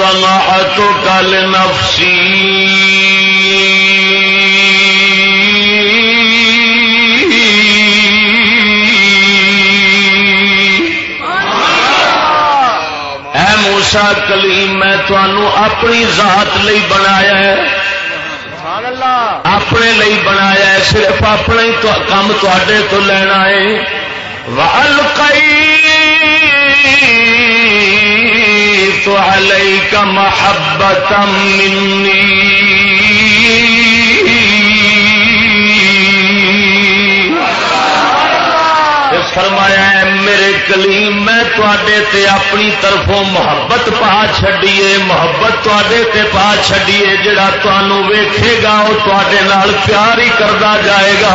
صنعتك لنفسي. موسا کلیم، میں تنوع اپنی ذات لئی بنایا ہے۔ اپنے لئی بنایا ہے، صرف اپنا ہی تو کام تے تو لینا ہے۔ تو علیک محبت منی فرمایا ہے، میرے کلیم میں تے اپنی طرفوں محبت پا چڈیے محبت تے پا چڈیے جڑا تمہوں ویکھے گا وہ تے پیار ہی کرتا جائے گا۔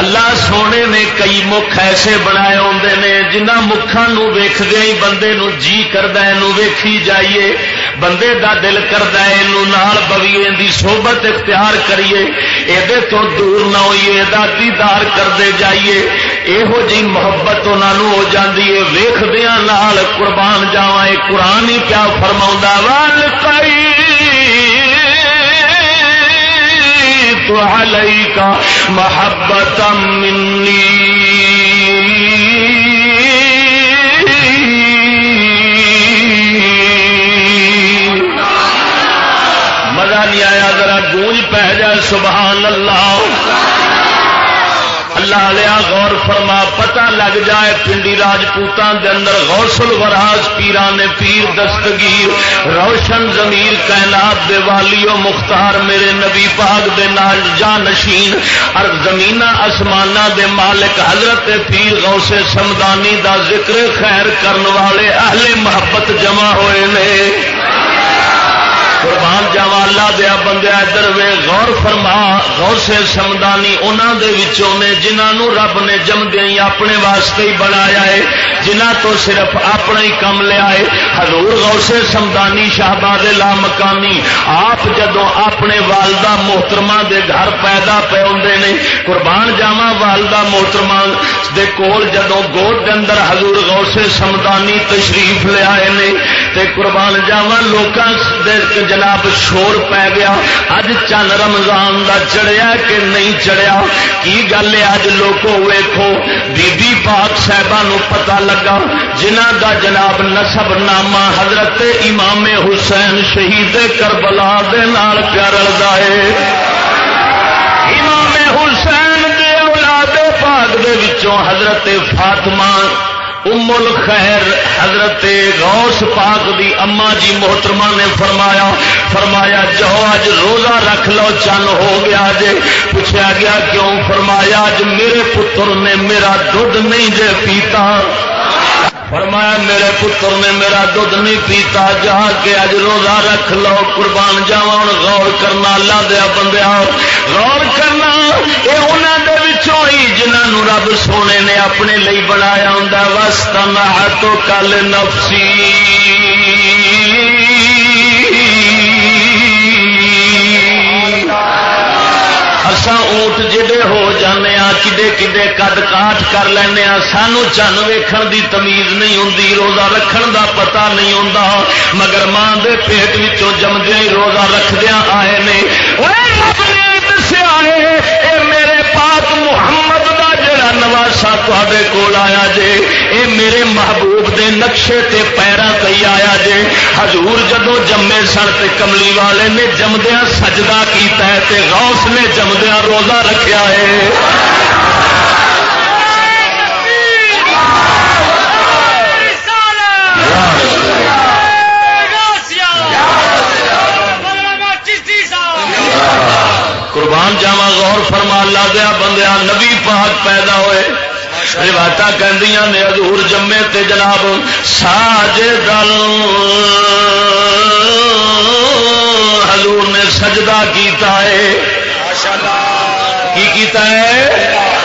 اللہ سونے نے کئی مکھ ایسے بنائے ہوندے نے جنہ مکھان ویخدیا ہی بندے نو جی کردا ہے، نو ویکھی جائیے، بندے دا دل کردا ہے، نو نال بویے دی صحبت اختیار کریے اے تو دور نہ ہوئیے دا دیدار کردے جائیے۔ یہو جی محبت انہوں ہو جاندی ہے ویخدیا نال قربان جاواں، اے قرآن ہی پیا فرماوندا وال تو علیک محبت منی مزہ نہیں آیا ذرا گونج پہ جائے سبحان اللہ۔ اللہ لیا غور فرما، پتہ لگ جائے پنڈی راجپوتان دے اندر غوث الوراز پیران پیر دستگیر، روشن ضمیر کائنات دے والیو مختار میرے نبی پاک دے نال جانشین، اور زمین آسمانہ دے مالک حضرت پیر غوث سمدانی دا ذکر خیر کرن والے اہل محبت جمع ہوئے نے۔ قربان جاوا اللہ دیا بندے ادھر وے غور فرما، غور سے سمدانی انہوں دے وچوں نے جنہوں رب نے جمدے ہی اپنے واسطے ہی بنایا ہے جنہ تو صرف اپنا ہی کم لیا ہے۔ حضور غور سے سمدانی شہباد لا مکانی آپ جدو اپنے والدہ محترمہ دے گھر پیدا پے ہوندے نے، قربان جاوا والدہ محترمہ دے کول جدو گود دے اندر حضور غور سے سمدانی تشریف لے آئے نے، تے قربان جاوا لوکاں دے جناب شور پی گیا۔ اج چند رمضان دا چڑھیا کہ نہیں چڑھیا کی گل ہے اج لوگوں ویکو بی بی پاک صاحبہ نو پتا لگا جنہ دا جناب نسب نامہ حضرت امام حسین شہید کربلا دے نال پیار رلدا ہے۔ امام حسین دے اولاد پاک دے وچوں حضرت فاطمہ ام الخیر حضرت غوث پاک دی اما جی محترمہ نے فرمایا فرمایا جاؤ اج روزہ رکھ لو چن ہو گیا جے۔ پوچھا گیا، کیوں؟ فرمایا اج میرے پتر نے میرا دھد نہیں جے پیتا۔ فرمایا، میرے پتر نے میرا دھد نہیں پیتا۔ جا کے اج روزہ رکھ لو، قربان جاوا ہوں غور کرنا، اللہ دیا بندیا غور کرنا یہ انہوں دے جنہوں رب سونے نے اپنے لیے بنایا ہوں وسط تو کل نفسی اسا اونٹ جڑے ہو جانے آ کدے کدے کد کاٹ کر لینے آ سانو چن ویکھن دی تمیز نہیں ہوندی، روزہ رکھن دا پتہ نہیں ہوندا۔ مگر ماں دے پیٹ وچوں جمدے ہی روزہ رکھدیاں آئے نے۔ تے کول آیا جے۔ اے میرے محبوب دے نقشے تے پیرا تے آیا جے۔ حضور جدو جمے سن تے کملی والے نے جمدیا سجدہ کیتا ہے تے غوث نے جمدیا روزہ رکھیا ہے۔ قربان جاوا غور فرما لا دیا بندیا نبی پاک پیدا ہوئے۔ روایت کہندیاں نے حضور جمے تے جناب ساج دل حضور نے سجدہ کیتا ہے۔ کی کیتا ہے؟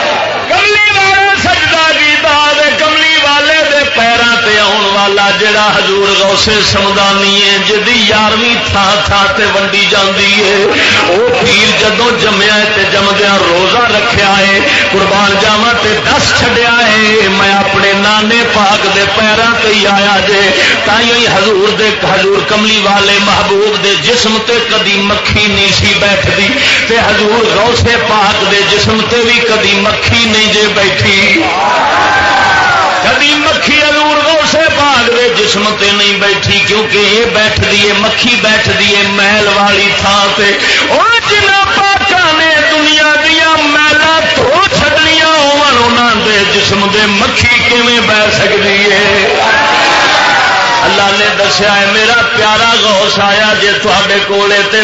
والا جڑا حضور غوث سمدانی ہے، جدی یارویں تھان تھان تے ونڈی جاندی ہے وہ پیر جدو جمیا تے جمدیا روزہ رکھیا ہے، قربان جاوا تے دس چھڈیا ہے، میں اپنے نانے پاک دے پیراں تے آیا جے تائیں حضور دے، حضور کملی والے محبوب دے جسم تے کدی مکھی نہیں سی بیٹھدی، تے حضور غوث پاک دے جسم تے بھی کدی مکھی نہیں جے بیٹھی۔ کدی مکھی ادور غوثے پاک دے جسم تے نہیں بیٹھی کیونکہ یہ بیٹھ دیے مکھی بیٹھ دیے محل والی تھان سے اور جنہ پاکا نے دنیا دیا محلہ تو چڈنیا ہو جسم دے مکھی کیون بہ سکتی ہے اللہ نے دسیا ہے، میرا پیارا گوس آیا جی تے کولے تے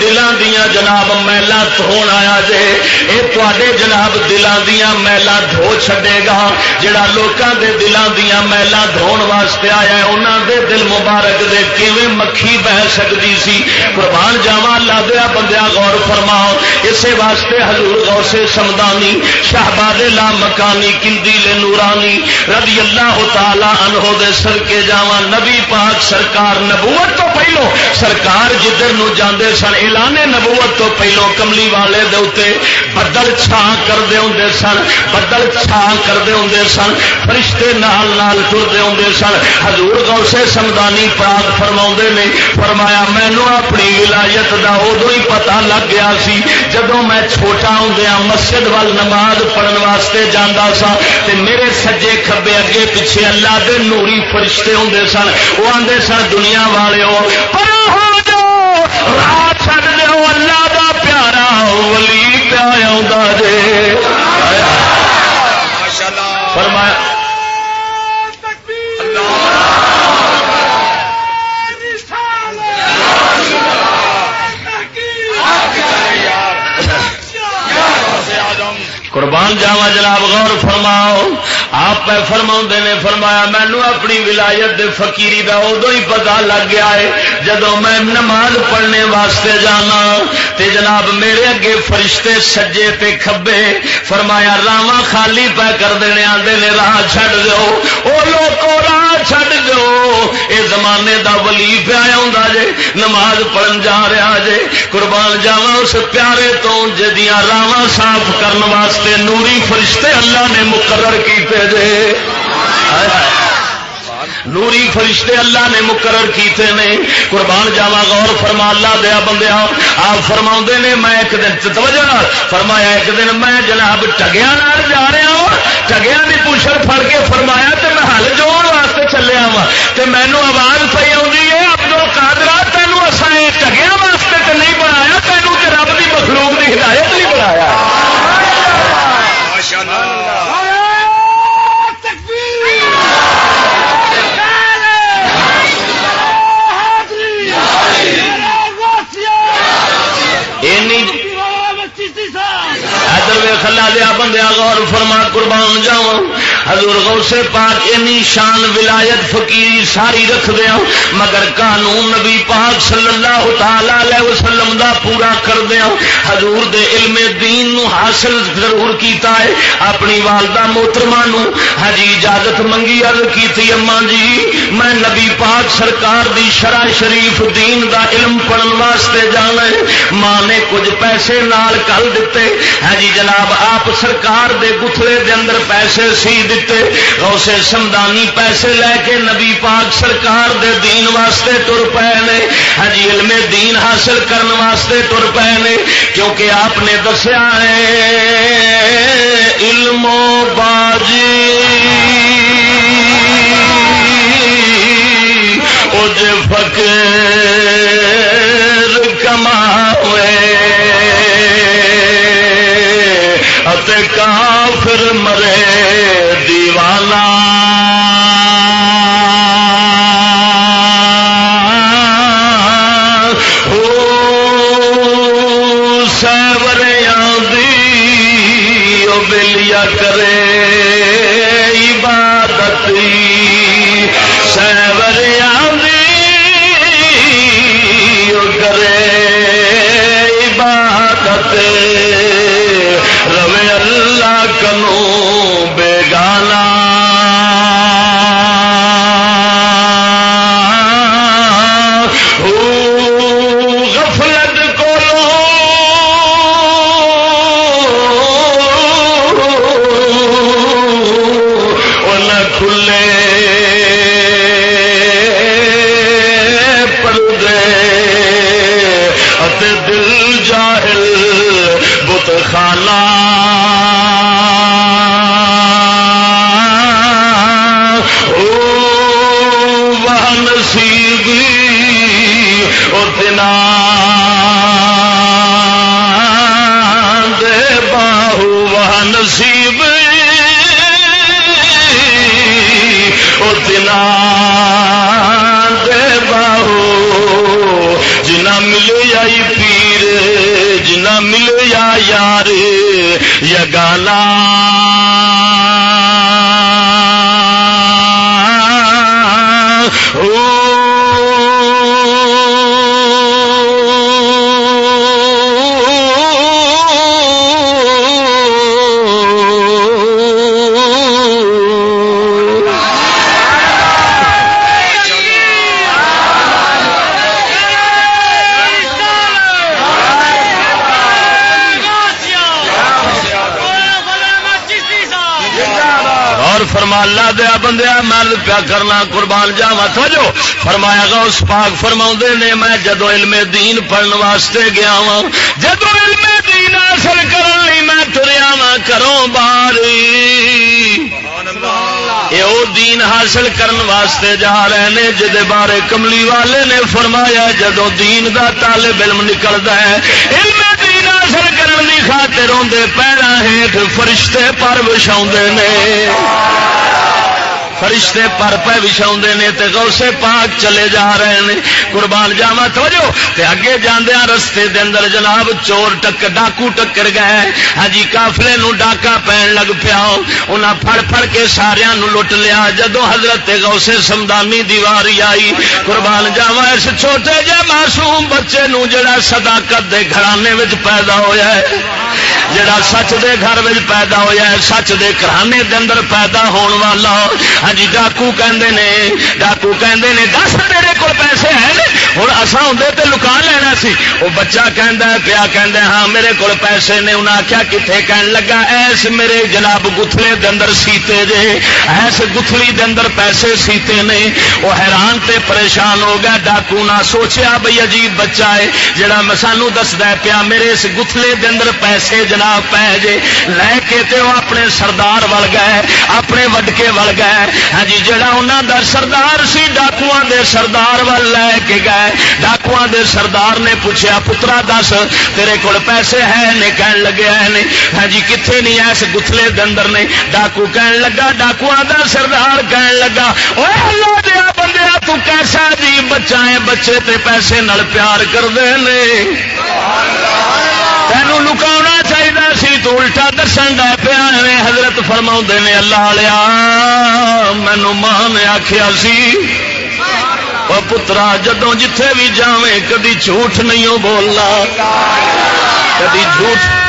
دلان دیا جناب محلہ دھو آیا جے یہ تے جناب دلان دیا محلہ دھو چڈے گا جڑا لوگوں دے دلان دیا محلہ دھون واسطے آیا ہے انہوں دے دل مبارک دے کیویں مکھی بہ سکتی سی؟ قربان جاوا اللہ دیا بندیا غور فرماؤ۔ اسی واسطے حضور غوث سمدانی شہباد لا مکانی کندی لے نورانی رضی اللہ تعالی عنہ دے سر کے جاوان نبی پاک سرکار نبوت تو پہلو سرکار جدھر نو جاندے سن، اعلان نبوت تو پہلو کملی والے دے بدل چھان کرتے ہوں سن، بدل چھان کرتے ہوں سن، فرشتے نال نال ٹرتے ہوں سن۔ حضور گوسے سمدانی پاک فرما نے، فرمایا مینو اپنی ولایت دا ادو ہی پتا لگ گیا سی جدو میں چھوٹا ہوں مسجد وال نماز پڑھن واسطے جانا سا، تے میرے سجے کھبے اگے پیچھے اللہ دے نوری فرشتے ہوں سن۔ سن وہ آدھے سن دنیا والے ہو پر ہو جاؤ راہ چڑ دو اللہ دا پیارا ولی پیا جے؟ فرمایا، قربان جاوا جناب، غور فرماؤ آپ فرما نے فرمایا، مینو اپنی ولایت دے فقیری دا ادو ہی پتا لگ گیا ہے جدو میں نماز پڑھنے واسطے جانا تے جناب میرے اگے فرشتے سجے تے کھبے، فرمایا، راواں خالی پہ کر دینے آدھے نے راہ چھڈ دو او لوگوں راہ چھڈ دو اے زمانے دا ولی پیا جے، نماز پڑھن جا رہا جے۔ قربان جاوا اس پیارے تو، جدیاں راواں صاف کرنے واسطے نوری فرشتے اللہ نے مقرر کیتے دے نوری فرشتے اللہ نے مقرر کیتے نے۔ قربان جاوا غور فرما، اللہ دیا بندیا، آپ فرما نے، میں ایک دن توجہ فرمایا، ایک دن میں جناب ٹگیا جا رہا ہوں ٹگیا کی پوچھل فر کے فرمایا تو میں ہل جوڑ واسطے چلیا وا تو مینو آواز پی آئی ہے ابدل کادرا تینوں اصا یہ ٹگیا واسطے تو نہیں بنایا تینوں تو رب کی مخلوق کی ہدایت نہیں بنایا۔ خلا دیا بندیا غور فرما قربان جاؤ حضور غوث پاک اینی شان ولایت فقیری ساری رکھ دیا ہاں، مگر قانون نبی پاک صلی اللہ تعالی علیہ وسلم دا پورا کر دیا ہاں۔ حضور دے علم دین نو حاصل ضرور کیتا ہے۔ اپنی والدہ محترمہ نو حجی اجازت منگی عرض کی اما جی میں نبی پاک سرکار دی شرع شریف دین دا علم پڑھن واسطے جانا ہے۔ ماں نے کچھ پیسے نال کل دیتے۔ حجی جناب، آپ سرکار دے گتھلے دے اندر پیسے سی دیتے دیتے، غوث سمدانی پیسے لے کے نبی پاک سرکار دے دین واسطے تر پے نے۔ ہجی علم دین حاصل کرنے واسطے تر پے نے۔ کیونکہ آپ نے دسیا ہے، علم و باجی۔ اج فقیر کما ہوئے کافر قربان جاوا تھو فرمایا گا اس پاک فرما نے میں جدو علم دین پڑھن واسطے گیا وا جدو علم دین حاصل کرنے میں تریا وا کروں باری یہ دین حاصل کرن واسطے جا رہے ہیں جہد بارے کملی والے نے فرمایا جدو دین دا طالب علم نکلتا ہے علم دین حاصل کرنے کی خاطر آدھے پیرا ہیٹ فرشتے پر بچھا نے۔ فرشتے پر پہ بچھا نے تے غوث پاک چلے جا رہے ہیں قربان جاوا تو جو تے اگے جاندے رستے دے اندر جناب چور ٹک، ڈاکو ٹکر گئے۔ ہاں جی کافلے نو ڈاکا پین لگ پیا۔ انہاں پھڑ پھڑ کے سارا لٹ لیا۔ جدو حضرت غوث سمدانی دیواری آئی، قربان جاوا اس چھوٹے جے معصوم بچے نو جڑا صداقت دے گھرانے وچ پیدا ہویا ہے، جڑا سچ دے گھر وچ پیدا ہویا ہے، سچ دے گھرانے دے اندر پیدا ہون والا ہاں ہاں جی ڈاکو کہندے نے، ڈاکو کہندے نے، دس میرے کو پیسے ہیں ہوں اصا ہوں تو لکا لینا سی۔ وہ بچہ کہہ پیا کہ ہاں میرے کو پیسے نے انہیں آخیا کتنے کہن لگا؟ ایس میرے جناب گتھلے دندر سیتے جے، ایس گتھلی دندر پیسے سیتے نے۔ وہ حیران تے پریشان ہو گیا، ڈاکو نہ سوچیا بھائی عجیب بچہ ہے، جڑا میں سانو دستا پیا میرے اس گتھلے دندر پیسے جناب پہ جے، لے کے تے وہ اپنے سردار وڑ گئے، اپنے وڈکے وڑ گئے۔ ہاں جی جڑا انہوں دا سردار سی ڈاکو دے سردار وال لے کے گئے۔ ڈاکو دے سردار نے پوچھا پترا دس، تیرے کول پیسے ہے نے؟ کہن لگے ہیں ہاں جی کتنے نہیں ایس گتلے دندر نے ڈاکو کہن لگا ڈاکو دا سردار کہن لگا او اللہ دیا بندیا تو کیسا جی بچہ ہے؟ بچے تے پیسے نال پیار کر دے کرتے ہیں تینوں لکاؤنا چاہیے سی، تو الٹا دسن ڈا پیا حضرت فرما نے، اللہ لیا مینو ماں نے آخیا سی پترا جدو جتھے بھی جاویں، کدی جھوٹ نہیں بولنا، کدی جھوٹ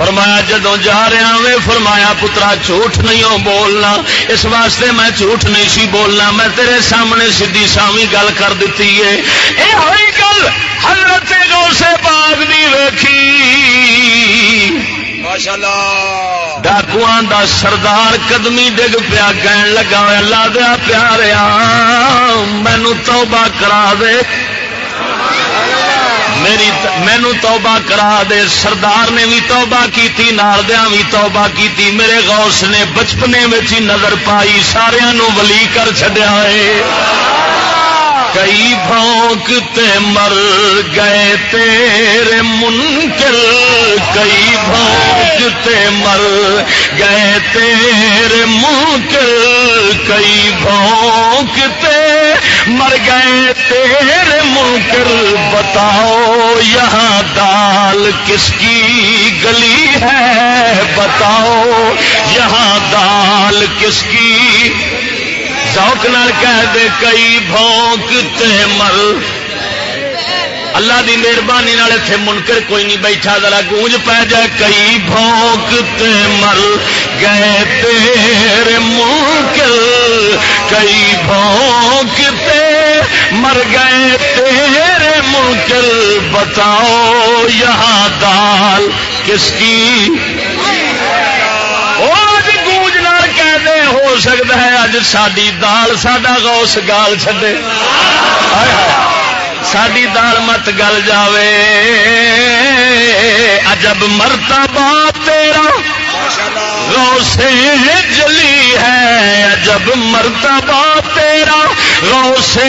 فرمایا جدو جا رہا وے فرمایا پترا جھوٹ نہیں بولنا۔ اس واسطے میں جھوٹ نہیں سی بولنا۔ میں تیرے سامنے سیدھی سامی گل کر دیتی ہے۔ یہ ہوئی گل حضرت سے باغ دی ویکھی۔ ڈاکو دا سردار قدمی ڈگ پیا کہن لگا اللہ دیا پیاریا مینو توبہ کرا دے۔ میری مینو توبہ کرا دے، سردار نے بھی توبہ کی ناردیا بھی توبہ کی میرے غوث نے بچپنے میں ہی نظر پائی سارا ولی کر چڈیا ہے کئی بھونکتے مر گئے تیرے منکر۔ کئی بھونکتے مر گئے تیرے منکر۔ کئی بھونکتے مر گئے تیرے منکر بتاؤ، یہاں دال کس کی گلی ہے؟ بتاؤ، یہاں دال کس کی؟ شوق نال کہہ دے، کئی بھونکتے مر۔ اللہ دی مہربانی اتنے منکر کوئی نہیں بیٹھا، ذرا گونج پہ جائے، کئی بھونکتے مر۔ گئے تیرے منکر، کئی بھونکتے مر گئے تیرے منکر، بتاؤ یہاں دال کس کی؟ گونج نال کہہ دے، ہو سکتا ہے اج ساری دال، ساڈا گوس گال چڈے ساری دال مت گل جاوے۔ اجب مرتا تیرا۔ غو سے جلی ہے جب مرتبہ تیرا غو سے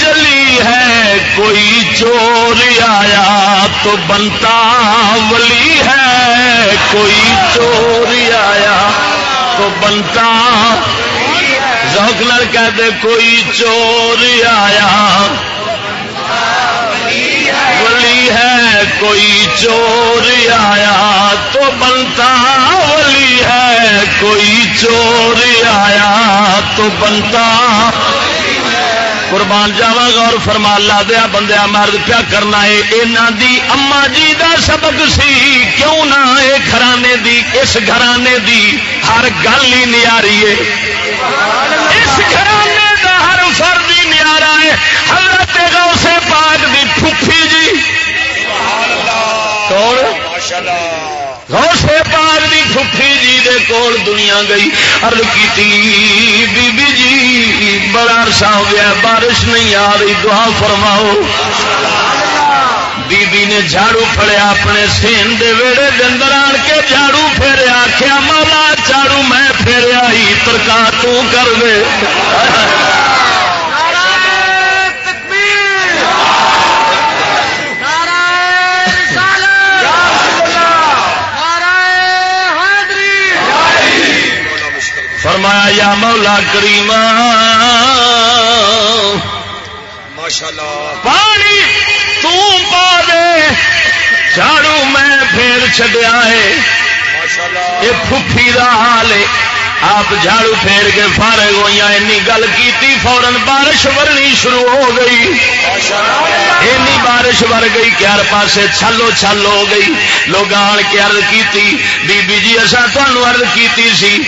جلی ہے۔ کوئی چور آیا تو بنتا ولی ہے۔ کوئی چور آیا تو بنتا ذوق کہہ دے، کوئی چور آیا ولی ہے، کوئی چور آیا تو بنتا ولی ہے، کوئی چور آیا تو بنتا قربان جاوا گور فرما لا دیا بندیا، مرد پیا کرنا ہے؟ یہاں دی اما جی دا سبق سی، کیوں نہ اے گھرانے دی، اس گھرانے دی ہر گل ہی نیاری ہے۔ اس گھرانے دا ہر فرد ہی نیارا ہے۔ حضرت غوث پاک دی پھوپھی جی کون؟ غوث پاک دی پھوپھی جی دے کول دنیا گئی ارد کی بی بی جی بڑا عرصہ ہو گیا بارش نہیں آ رہی دعا فرماؤ. بی بی نے جھاڑو پھڑیا اپنے سین دے ویڑے دے اندر آن کے جھاڑو پھیرے آخیا مولا جھاڑو میں پھیریا ہی ترکا تو کر دے. فرمایا یا مولا کریم پانی پا دے جھاڑو میں پھر چڈیا ہے۔ یہ پھوپھی کا حال ہے۔ آپ جھاڑو پھیر کے فارغ ہوئی اینی گل کی فورن بارش ورنی شروع ہو گئی۔ اینی بارش ور گئی کہ ہر پاسے چھلو چھل ہو گئی۔ لوگ آن کے ارد کی بی بی جی اصا تمہوں ارد کی سی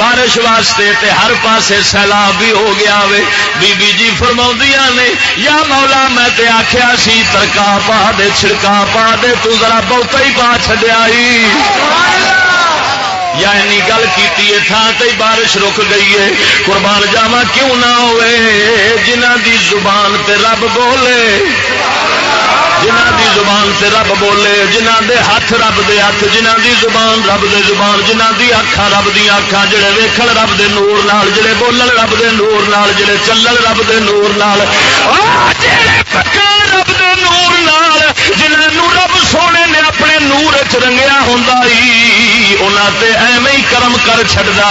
بارش واسطے تے ہر پاسے سیلاب بھی ہو گیا وے۔ بی بی جی فرما نے، یا مولا میں تے آخیا سی ترکا پا دے، چھڑکا پا دے، تو ذرا بہت ہی پا چڈیا یا این گل کی تھان تے بارش رک گئی ہے۔ قربان جاوا کیوں نہ ہوئے؟ جنہ دی زبان تے رب بولے۔ جنہ دی زبان سے رب بولے جنہ دے ہاتھ رب دے ہاتھ جنہ دی زبان رب دے زبان جنہ دی اکھا رب دیا اکھا جڑے ویکھن رب دے نور نال، جڑے بولن رب دے نور نال، جڑے چلن رب دے نور نال۔ رب دے نور نال جنہوں رب سونے نے اپنے نور چ رنگیا ہوں انہوں تے ایویں کرم کر چڑھتا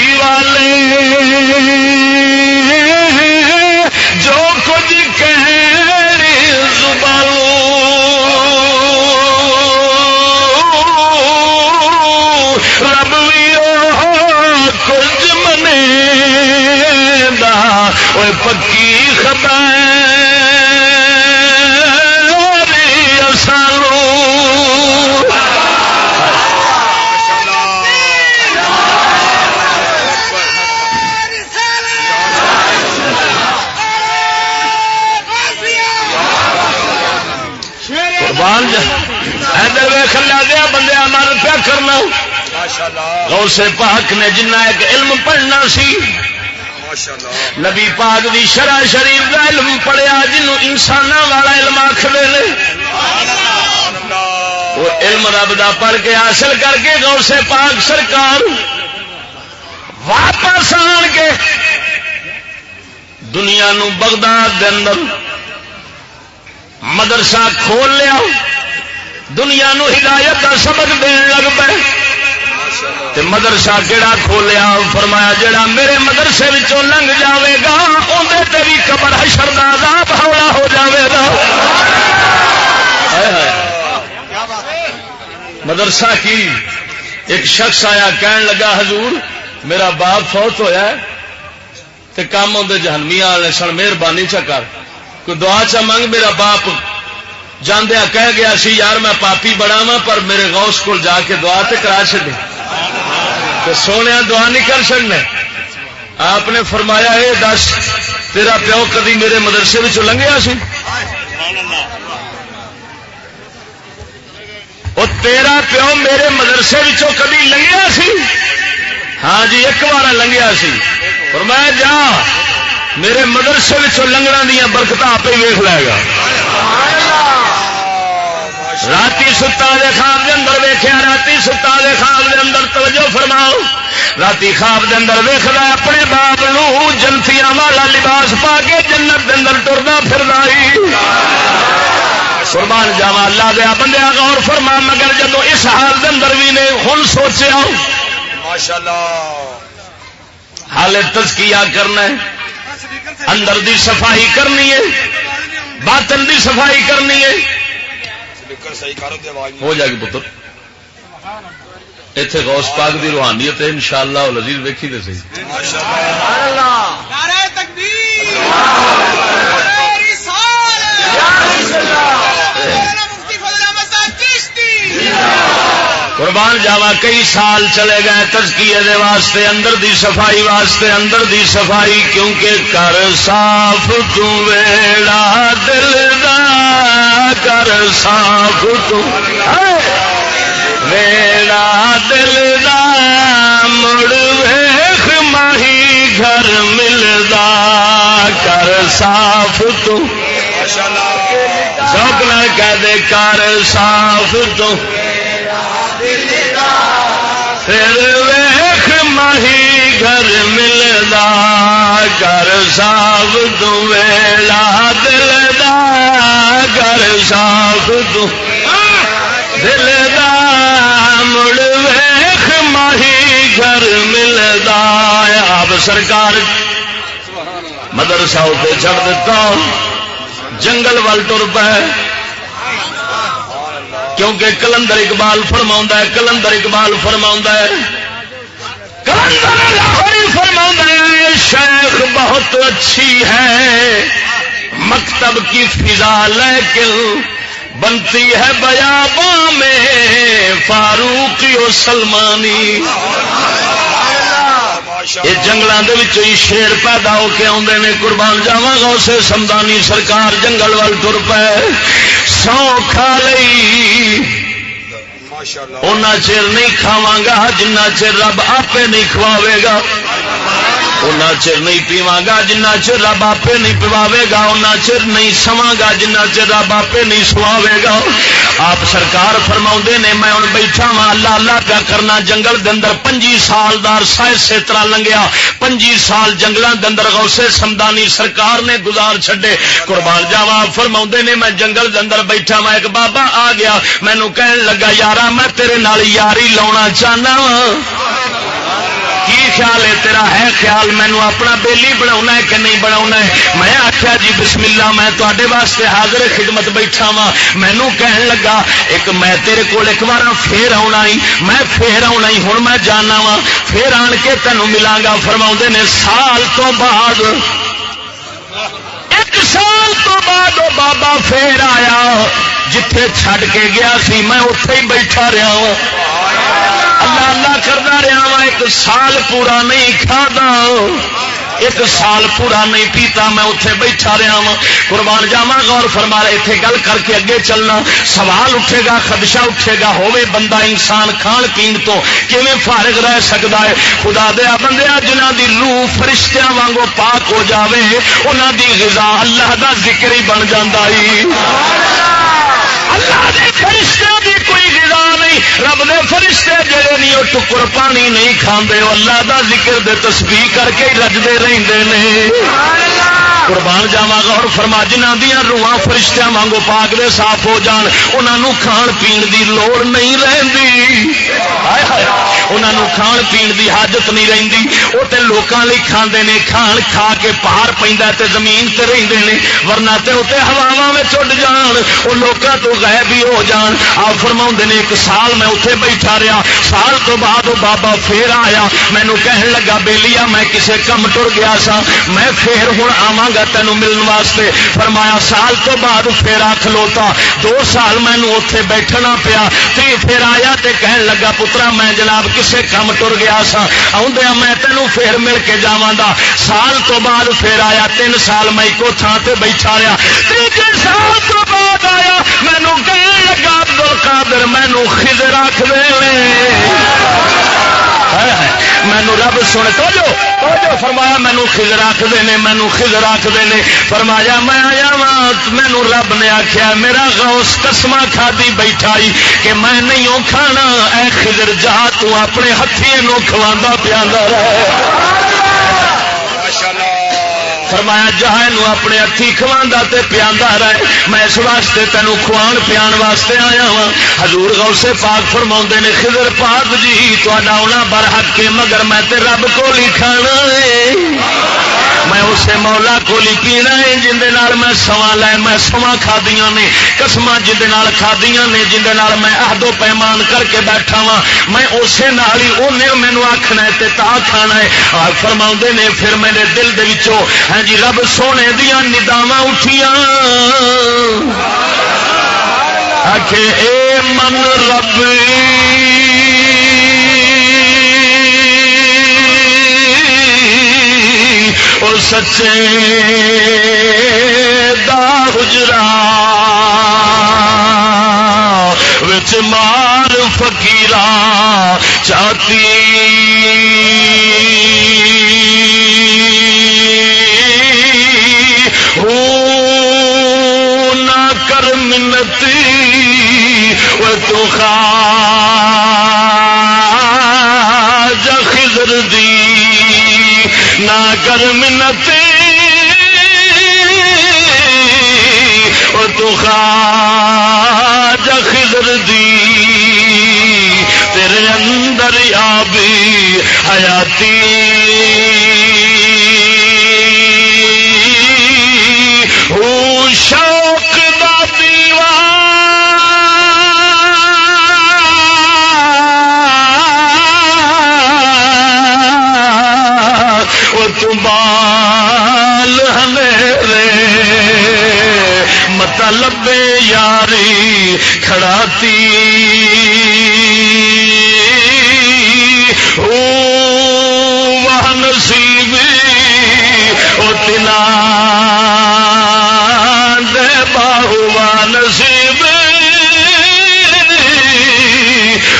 غوث پاک نے جنہ ایک علم پڑھنا سی، نبی پاک دی شرع شریف کا علم پڑھیا جنوں انسان والا علم آخر وہ علم رب دا پڑھ کے حاصل کر کے غوث پاک سرکار واپس آن کے دنیا نو بغداد دے اندر مدرسہ کھول لیا۔ دنیا نو ہدایت کا سبق دین لگ پے۔ تے مدرسہ کہڑا کھولیا؟ فرمایا جڑا میرے مدرسے لنگ جاوے گا اندر بھی قبر حشر دا عذاب ہولا ہو جاوے گا۔ مدرسہ کی ایک شخص آیا، کہن لگا، حضور، میرا باپ فوت ہویا ہے، تے کام آدھے جہنمی والے سن، مہربانی چکر کوئی دعا چا منگ میرا باپ جاندیا کہہ گیا سی، یار میں پاپی بڑا وا پر میرے غوث کو جا کے دعا تے کرا چڈے تو سونے دعا نہیں کر سکنے۔ آپ نے فرمایا یہ دس، تیرا پیو کدی میرے مدرسے لنگیا سی؟ وہ تیرا پیو میرے مدرسے کدی لنگیا سی؟ ہاں جی ایک بار لنگیا سی۔ اور میں جا، میرے مدرسے لنگنا دیا برکت آپ ہی ویخ لے گا۔ رات ستا دے خواب دے اندر ویخیا رات ستا دے خواب دے اندر توجہ فرماؤ۔ رات خواب دے اندر ویخلا اپنے باپ نو جنتیاں والا لباس پا کے جنت دے اندر ٹرنا پھر قربان جاوا، اللہ دیا بندیا غور فرما، مگر جدو اس حال دے اندر بھی نے ہوں سوچیا حال تزکیہ کرنا ہے۔ اندر دی صفائی کرنی ہے، باطن دی صفائی کرنی ہے۔ ہو جائے گی پتر۔ اتنے غوث پاک دی روحانیت ہے ان شاء اللہ لذیذ ویکھی دے سی قربان جاوا، کئی سال چلے گئے تزکیے دے واسطے، اندر دی صفائی واسطے، اندر دی صفائی، کیونکہ کر صاف تو ویڑا، دل دا کر صاف تو ویڑا، دل دا مڑ ویخ ماہی گھر ملدا کر صاف تو۔ سوکنا کہہ دے کر صاف تو۔ پھر ویخ ماہی گھر ملدا، گھر صاف دویلا دل گھر صاف دو دل مڑ ویخ ماہی گھر ملدا، آپ سرکار مدرسہ اتنے چڑھ دیتا، جنگل وال ٹر پہ کیونکہ کلندر اقبال فرما ہے، کلندر اقبال فرما ہے۔ کلندر فرما ہے شیخ بہت اچھی ہے۔ مکتب کی فضا لیکن بنتی ہے بیاباں میں، فاروقی و سلمانی۔ یہ جنگلوں ہی شیر پیدا ہو کے آدھے نے، قربان جاوا گا، اسے سمدانی سرکار جنگل وال تر پے۔ سو کھا لی چر نہیں کھاوا گا جنہ چر رب آپ نہیں کھواوے گا۔ اُنہ چر نہیں پیوا گا جنہ چر رب آپ نہیں پواوے گا چر نہیں سوا گا جنہ چر رب آپ نہیں سواوے گا آپ سرکار فرما نے، میں ہوں بیٹھا وا اللہ اللہ پیا کرنا جنگل دندر پنجی سال دار سائز طرح لنگیا۔ پنجی سال جنگلوں دندر غوثے سمدانی سرکار نے گزار چھڈے۔ قربان جاوا فرما نے، میں جنگل دندر بیٹھا وا ایک بابا آ گیا۔ مینو کہن لگا، یارا، میں تیرے نال یاری لاؤنا چاہنا کی خیال ہے، تیرا ہے خیال، مینو اپنا بیلی بنا کہ نہیں بنا میں آخیا جی بسم اللہ میں تے واسطے حاضر خدمت بیٹھا وا مینو کہن لگا، ایک میں تیرے کول ایک بار پھر آنا ہی، میں پھر آنا ہی ہوں میں جانا وا پھر آن کے تینوں ملا گا فرما نے، سال تو بعد، ایک سال تو بعد وہ بابا پھر آیا، جتھے چھڈ کے گیا سی، میں اتے ہی بیٹھا رہا ہوں اللہ اللہ کرتا رہا وا، ایک سال پورا نہیں کھا ایک سال پورا نہیں پیتا، میں اتنے بیٹھا رہا وا۔ قربان جاوا غور فرما رہے اتنے گل کر کے اگے چلنا۔ سوال اٹھے گا، خدشہ اٹھے گا ہوے بندہ انسان کھان پین تو کیون فارغ رہ سکتا ہے؟ خدا دیا بندیا جنہ دی روح فرشتیاں وانگو پاک ہو جاوے انہوں دی غذا اللہ دا ذکر ہی بن جاتا اللہ دے فرشتوں دی کوئی غذا نہیں، رب دے فرشتے جڑے نہیں، وہ ٹکر پانی نہیں کھاندے اللہ دا ذکر دے تسبیح کر کے رجدے رہندے نے۔ قربان جاوا غور فرما جنہ دیا روحاں فرشتیاں وانگو پاک دے صاف ہو جان، انہاں کھان پین دی لوڑ نہیں رہندی۔ ہائے ہائے، انہاں کھان پین دی حاجت نہیں رہندی۔ او تے لوکاں لئی کھاندے نے، کھان کھا کے پہاڑ پیندا تے زمین تے رہندے نے، ورنہ تے اوتے ہواواں وچ اڈ جان، او لوکاں تو غائب ہی ہو جان۔ آپ فرما نے، ایک سال میں اتنے بیٹھا رہا، سال تو بعد وہ بابا پھر آیا۔ مینو کہن لگا بےلیا میں کسے کم ٹر گیا سا میں پھر ہوں آوا گا تینوں ملن واسطے۔ فرمایا، سال تو بعد پھر آ کھلوتا دو سال مینو اتے بیٹھنا پیا۔ تھی پھر آیا تے کہن لگا، پترا، میں جناب کسے کام ٹر گیا سا آدھا میں تینوں پھر مل کے جا سال تو بعد پھر آیا، تین سال میں ایک تھان سے بیٹھا رہا۔ تیجے سال تو بعد آیا؟ مینو کہ لگا ابدل قادر مینو خز رکھ دے مینو رب سن تو جو جو فرمایا مینو خز رکھتے ہیں مینو خز رکھتے ہیں فرمایا، میں آیا وا مینو رب نے آخیا میرا غوث قسم کھادی بیٹھا کہ میں نہیں کھانا اے خضر جا تو اپنے ہاتھی کھوا پیا رہے۔ فرمایا، جہاں اپنے ہاتھی کھوا پیا رہے، میں اس واسطے تینوں کھوان پیا واسطے آیا ہاں۔ وا ہزور گوسے پاک فرما نے، خضر پاک جی تا آنا بر کے مگر میں تے رب کو ہی میں اسے مولا کو پینا ہے جن میں سوا لے، میں سوا کھادیاں نے قسم جن کھادیاں نے جن میں آدو پیمان کر کے بیٹھا وا میں اسے نال ہی انہیں مینو آخنا ہے تا کھانا ہے۔ فرما نے، پھر میرے دل دے ہاں جی رب سونے دیا نداوا اٹھیا اے من رب او سچے دا حجرا وچ مار فقیرا چاہتی لبے یاری کھڑاتی۔ وہ نصیب او تلا دے باہو نصیب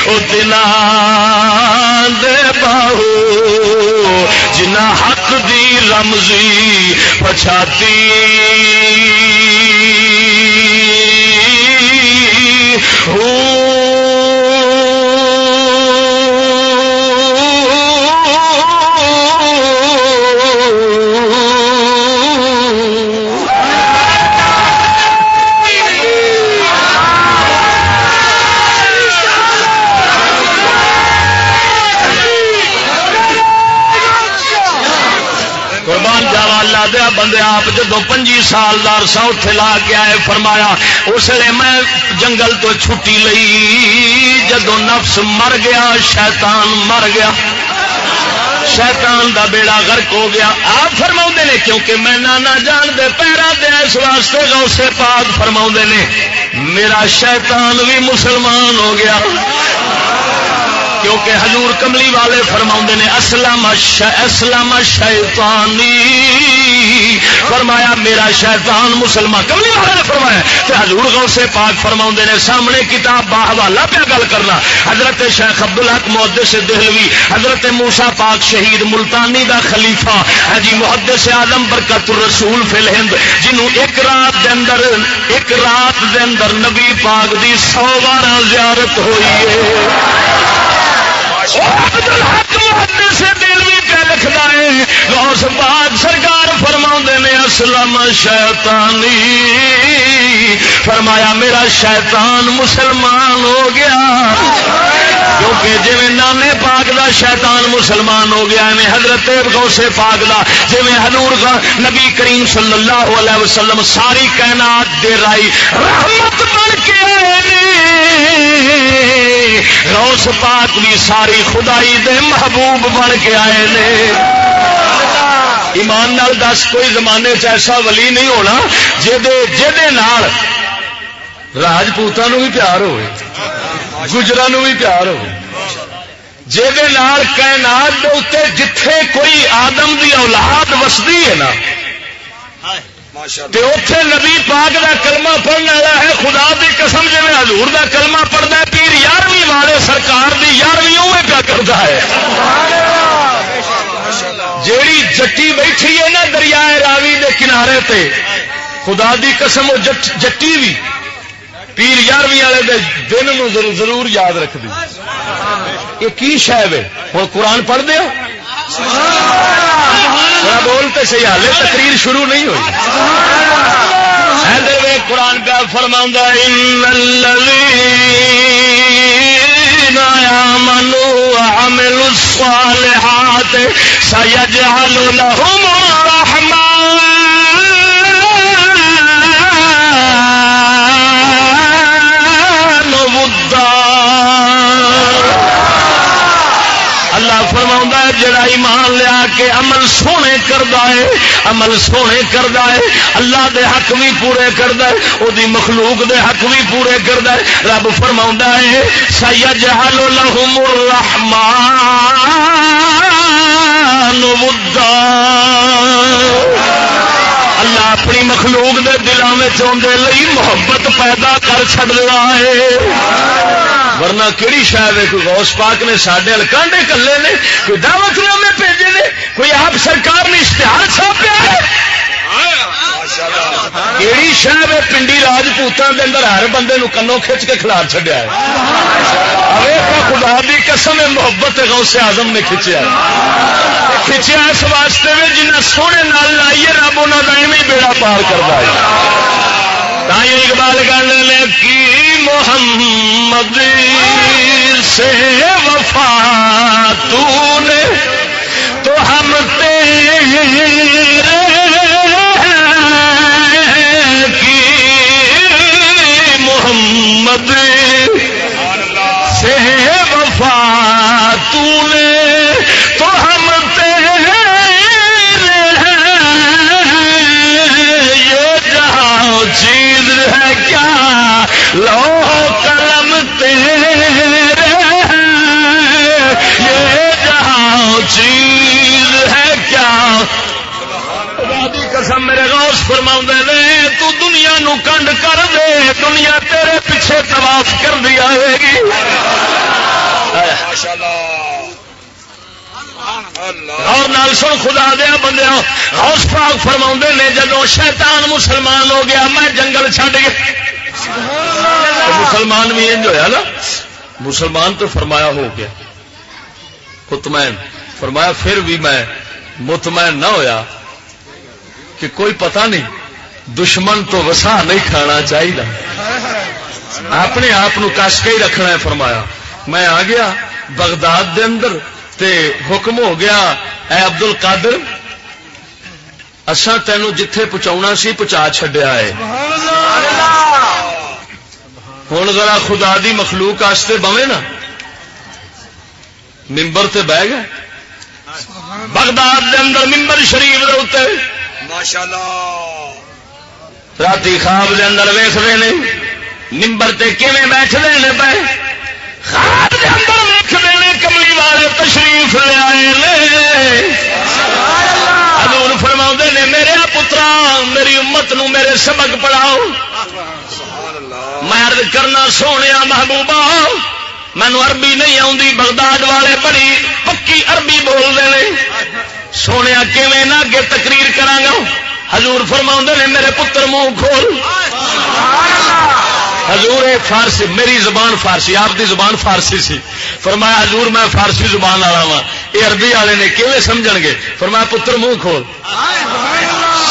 او تلا دے باہو جنا حق دی رمزی پچھاتی۔ مشہور بندے آپ جدو پنجی سال دار سا اتے لا کے آئے، فرمایا، اس لیے میں جنگل تو چھٹی لئی، جدو نفس مر گیا، شیطان مر گیا۔ شیطان دا بیڑا غرق ہو گیا۔ آپ فرما نے، کیونکہ میں نانا جان دے پیرا دے، اس واسطے گا اسے پاک فرما نے، میرا شیطان بھی مسلمان ہو گیا۔ کیونکہ حضور کملی والے فرما نے اسلام اسلام شیطانی فرمایا میرا شیطان مسلمان کملی والے نے فرمایا کہ حضور گو سے پاک فرما نے سامنے کتاب باہوالا پہ گل کرنا. حضرت شیخ عبد الحق محدث دہلوی حضرت موسا پاک شہید ملتانی دا خلیفہ ہے جی محدث آدم برکت الرسول فل ہند جنہوں ایک رات دے اندر ایک رات دے اندر نبی پاک دی سو بارہ زیارت ہوئی ہے۔ لکھتا ہے۔ غوث پاک سرکار فرما نے، اسلم شیطانی۔ فرمایا، میرا شیطان مسلمان ہو گیا۔ کیونکہ جی نانے پاک دا شیطان مسلمان ہو گیا میں حضرت غوث پاک دا جی حضور کا نبی کریم صلی اللہ علیہ وسلم ساری کائنات دے رائی رحمت بن کے غوث پاک بھی ساری خدائی دے محبوب بن کے آئے نے۔ ایمان نال دس، کوئی زمانے چ ایسا ولی نہیں ہونا نال راجپوتوں بھی پیار ہوئے۔ گجرا بھی پیار ہو کائنات اتنے جتھے کوئی آدم دی اولاد وسدی ہے نا اتے نبی پاک دا کلمہ پڑھنے والا ہے، خدا دی قسم جی ہزور کا کلمہ پڑھتا ہے، پیر یارویں والے سرکار دی یارویں اوے پیا کرتا ہے۔ جیڑی جٹی بیٹھی ہے نا دریائے راوی دے کنارے تے، خدا دی قسم وہ جٹی بھی۔ پیر یارویں والے دے دن ضرور یاد رکھ دی یہ کی شاید ہے؟ ہوں قرآن پڑھ دیا بولتے صحیح حال تقریر شروع نہیں ہوئی۔ قرآن کا فرما منو عملوا الصالحات سيجعل لهم ایمان لیا کے عمل سونے کرتا ہے، عمل سونے کرتا ہے، اللہ دے حق بھی پورے کرتا ہے وہ مخلوق دے حق بھی پورے کرتا ہے۔ رب فرما ہے سید ہلو لہم الرحمان اللہ اپنی مخلوق دے دلوں میں آدھے لئی محبت پیدا کر چڑنا ہے۔ ورنہ کہڑی شاید ہے کوئی غوث پاک نے سڈے کانڈے کلے نے، کوئی دعوت نامے بھیجے نے، کوئی آپ سرکار نے اشتہار چھاپیا ہے۔ کہڑی شہ ہے پنڈی راجپوتوں کے اندر ہر بندے نو کنوں کھچ کے کھلار چڈیا ہے خدا دی قسم محبت غوث آزم نے کھچیا کھچیا اس واسطے میں جنہ سونے نال لائیے رب انہوں کا ایویں بیڑا پار کرتا ہے اقبال کرنے کی محمد سے وفا تباف کر دیا گی اور نال سن خدا دیا بندے غوث پاک فرما نے جدو شیطان مسلمان ہو گیا، میں جنگل چھڈ گیا۔ مسلمان بھی انج ہوا نا۔ مسلمان تو فرمایا ہو گیا۔ مطمئن۔ فرمایا پھر بھی میں مطمئن نہ ہویا کہ کوئی پتہ نہیں، دشمن تو وسا نہیں کھانا چاہیے اپنے آپ کش کے ہی رکھنا ہے فرمایا۔ میں آ گیا بغداد دے اندر تے حکم ہو گیا اے عبد ال کادر اصا تینوں جتھے پہنچا سی پہنچا چڈیا ہے۔ ہوں ذرا خدا دی مخلوق آستے بوے نا۔ ممبر تے بہ گئے۔ بغداد دے اندر ممبر شریف دے اتنے رات خواب دے اندر ویخ رہے ہیں ممبر تے کیویں بیٹھ رہے ہیں پہ خواب دے اندر ویخ رہے ہیں کملی والے تشریف لے آئے حضور فرما نے، میرے پترا، میری امت نو میرے سبق پڑھاؤ۔ میں کرنا سونے محبوبہ مینو عربی نہیں آتی بغداد والے بڑی پکی عربی بول رہے سونے کیویں نہ اگے تقریر کرا حضور فرما نے، میرے پتر منہ کھول۔ حضور فارسی، میری زبان فارسی، آپ دی زبان فارسی سی۔ فرمایا، حضور میں فارسی زبان والا ہاں۔ وا یہ عربی والے نے کیون سمجھ گے؟ فرمایا، پتر منہ کھول۔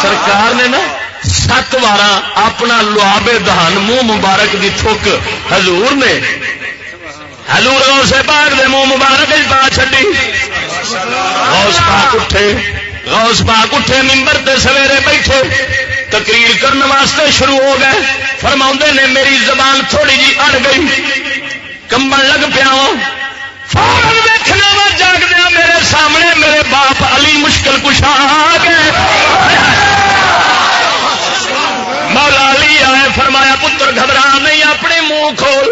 سرکار نے نا سات وار اپنا لوابے دہان، منہ مبارک دی تھوک حضور نے۔ حضور اسے باغ دے منہ مبارک پا چڈی غوث پاک اٹھے۔ غوث پاک اٹھے ممبر تے سویرے بیٹھے۔ تقریر کرنے واسطے شروع ہو گئے۔ فرما نے، میری زبان تھوڑی جی اڑ گئی۔ کمبن لگ پیا فورن دیکھنا وا جاگ دیا میرے سامنے، میرے باپ علی مشکل کشا آ گئے۔ مولا علی آئے، فرمایا، پتر گھبرا نہیں، اپنے منہ کھول۔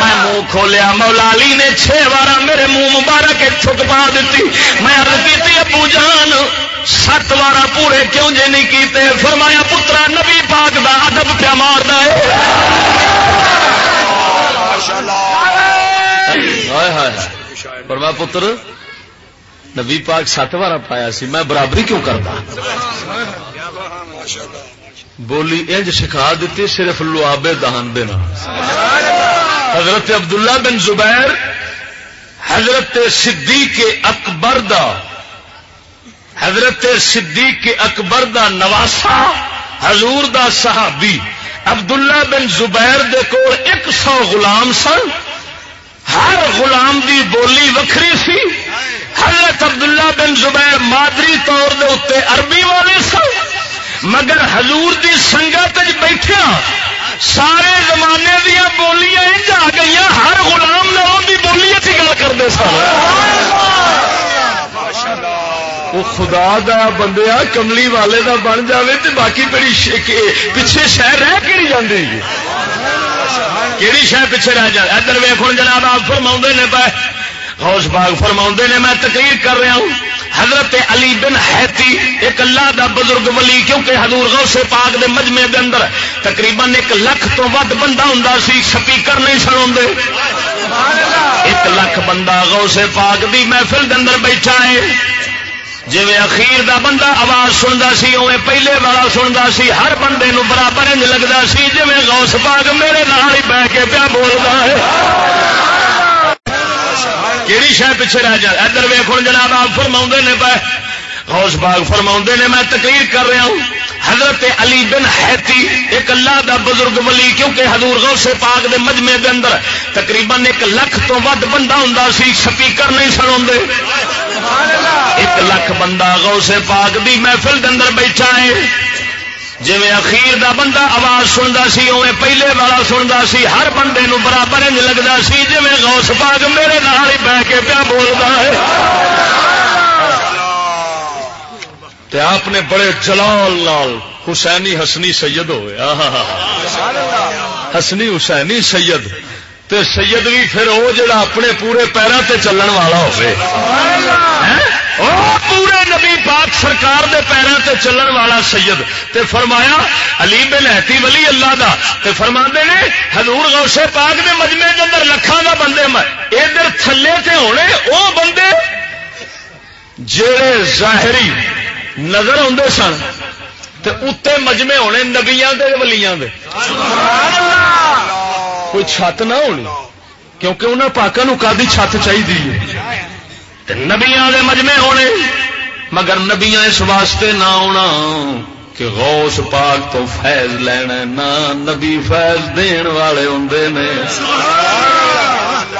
میں منہ کھولیا، مولا علی نے چھ بار میرے منہ مبارک چھک پا دیتی۔ میں ارد کی ابو جان سات بار پورے کیوں جی نہیں کیتے؟ فرمایا، پترا، نبی پاک دا ادب پیا مار فرما، پتر، نبی پاک سات بار پایا سی، میں برابری کیوں کرتا بولی، انج سکھا دیتی صرف لوابے دہان دینا حضرت عبداللہ بن زبیر، حضرت صدیق اکبر دا حضرت صدیق اکبر دا نواسا، حضور دا صحابی، عبداللہ بن زبیر دے کو ایک سو غلام سن۔ ہر غلام دی بولی وکری سی۔ حضرت عبداللہ بن زبیر مادری طور دے اتنے عربی والے سن۔ مگر حضور دی سنگت بیٹھیا۔ سارے زمانے دیا بولیاں آ گئی ہر غلام نے وہ بولی گل کرتے سن۔ وہ خدا دا بندیا کملی والے دا بن جاوے تو باقی بڑی پیچھے شہر رہ کے جانے کہڑی شہ پیچھے رہ جائے ادھر ویخ جناب آپ فرما نے پائے ہوش باغ فرما نے، میں تقریر کر رہا ہوں۔ حضرت علی بن حیتی، ایک اللہ دا بزرگ ولی، کیونکہ حضور غوث پاک دے مجمے دے اندر تقریباً ایک لکھ تو ود بندہ ہوں سی سپیکر نہیں سنا ایک لکھ بندہ غوث پاک دی محفل دے اندر بیٹھا ہے۔ جی اخیر دا بندہ آواز سنتا سی اوے پہلے والا سنتا سی، ہر بندے نو برابر انج لگتا سی جی غوث پاک میرے نال ہی بہ کے پیا بولتا ہے۔ کہڑی شہ پیچھے رہ جائے ادھر ویخ جناب، آپ فرما نے پہ غوث باغ فرما نے، میں تقریر کر رہا ہوں۔ حضرت علی بن حیتی، ایک اللہ دا بزرگ ولی، کیونکہ حضور غوث پاک دے مجمے دے اندر تقریباً ایک لکھ تو ود بندہ ہوں سی سپیکر نہیں سنا ایک لکھ بندہ غوث پاک دی محفل دے اندر بیٹھا ہے۔ جی اخیر دا بندہ آواز سنتا سی اوے پہلے والا سنتا سی، ہر بندے نو برابر انج لگتا سی جی غوث پاک میرے نال ہی بہ کے پیا بولتا ہے۔ تے آپ نے بڑے جلال لال حسینی حسنی سید ہوئے۔ حسنی حسینی سید۔ تے سید بھی پھر وہ جڑا اپنے پورے پیروں تے چلن والا ہوئے ہاں؟ پورے نبی پاک سرکار دے پیروں تے چلن والا سید۔ تے فرمایا، علی بن لہتی ولی اللہ دا۔ تے فرما نے، حضور غوث پاک دے مجمے کے اندر لکھان کا بندے میں ادھر تھلے تے ہونے وہ بندے جڑے ظاہری نظر آتے سن تو اتنے مجمے ہونے نبیا ولیاں دے۔ سبحان اللہ کوئی چھت نہ ہونی، کیونکہ انہوں پاکوں کا چھت چاہیے نبیا مجمے ہونے، مگر نبیا اس واسطے نہ آنا کہ غوث پاک تو فیض لینا نہ نبی فیض دین والے ہوں نے۔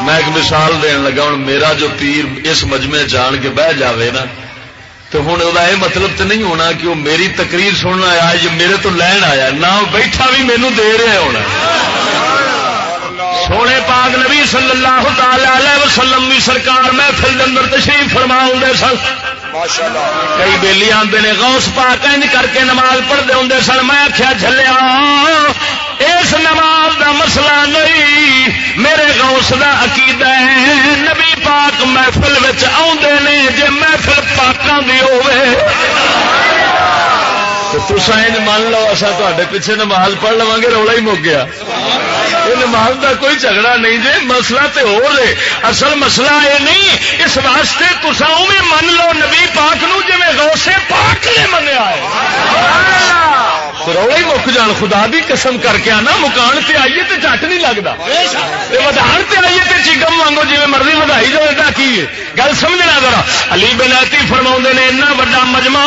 میں ایک مثال دین لگا، ہوں میرا جو پیر اس مجمے جان کے بہ جاوے نا تو ہوں وہ مطلب تو نہیں ہونا کہ وہ میری تقریر سننا آیا جو میرے تو لین آیا، نہ بیٹھا بھی مینو دے رہا ہونا۔ سونے پاک نبی صلی اللہ تعالی وسلم بھی سرکار محفل اندر تشریف فرما ہوں سن کئی بےلی آتے نے غوث پاک انج کر کے نماز پڑھتے ہوں سن۔ میں آخیا جلیا اس نماز دا مسئلہ نہیں۔ میرے غوث دا عقیدہ ہے۔ نبی پاک محفل آدھے نے۔ جی محفل پاکوں کی ہوے تسا مان لو اصا تے پیچھے نماز پڑھ لوا گے رولا ہی مک گیا۔ نماز کا کوئی جھگڑا نہیں جی مسئلہ تو ہو رہے اصل مسئلہ یہ نہیں اس واسطے تسا من لو نبی پاک نو جی غوثے پاک نے منیا رولا ہی مک جان خدا بھی قسم کر کے آنا مکان سے آئیے تو جٹ نہیں لگتا ودان سے آئیے تو چیگم وانگو جی مرضی ودائی جائے کی گل سمجھنا ذرا۔ علی بناتی فرما نے اتنا وا مجمع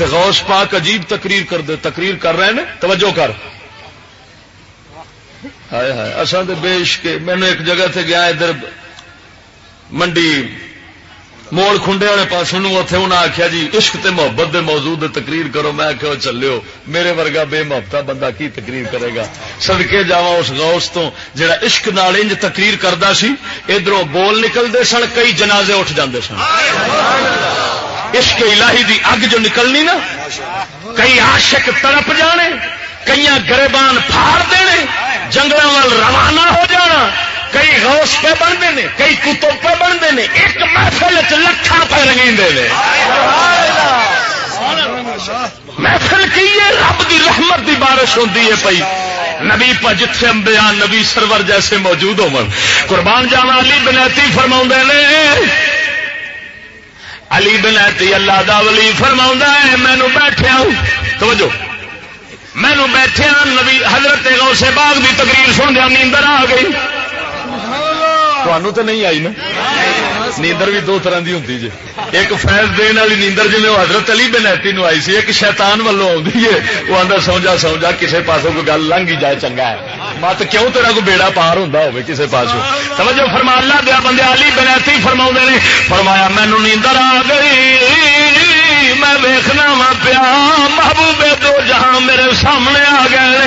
غوث پاک عجیب تقریر کر دے تقریر کر رہے ہیں توجہ کر۔ ہائے ہائے اصل تو بیش کے مینو ایک جگہ سے گیا ادھر منڈی موڑ خنڈے والے پاس اتنے انہیں آخیا جی عشق تے محبت دے موضوع دے تقریر کرو۔ میں آخیا چلو میرے ورگا بے محبت بندہ کی تقریر کرے گا؟ سدکے جا اس غوث تو جڑا عشق نال انج تقریر کرتا سی ادھر بول نکلتے سن، کئی جنازے اٹھ جاندے سن۔ عشق الہی دی اگ جو نکلنی نا، کئی عاشق تڑپ جانے کئی گربان پھاڑ دینے جنگل وال روانہ ہو جانا۔ کئی غوث پہ بنتے ہیں، کئی کتب پہ بنتے ہیں۔ ایک محفل لکھا پہ رنگی محفل کی رب دی رحمت دی بارش ہوتی ہے پی نبی جتھے امبیا نبی سرور جیسے موجود ہو قربان جانا علی بنیتی فرما نے۔ علی بنیتی اللہ دا ولی فرما ہے مینو بیٹھیا توجہ۔ مینو بیٹھے نبی حضرت غوث باغ دی تقریر سن دیا، نیندر آ گئی۔ تو نہیں آئی نا؟ نیندر بھی دو طرح کی ہوتی جی۔ ایک فیض دن والی نیندر جی وہ حضرت علی بنیتی نو آئی سی، ایک شیطان ولو آئی ہے جی۔ وہ آدھا سمجھا سمجھا کسی پاسوں کوئی گل لنگ ہی جائے، چنگا ہے۔ مت کیوں تیرا کوئی بیڑا پار ہوں ہوے کسی پاسوں؟ سمجھو فرما، اللہ دیا بندے علی بنیتی فرما نے، فرمایا مینو نیندر آ گئی۔ میں ویخنا وا پیا، محبوبے دو جہاں میرے سامنے آ گئے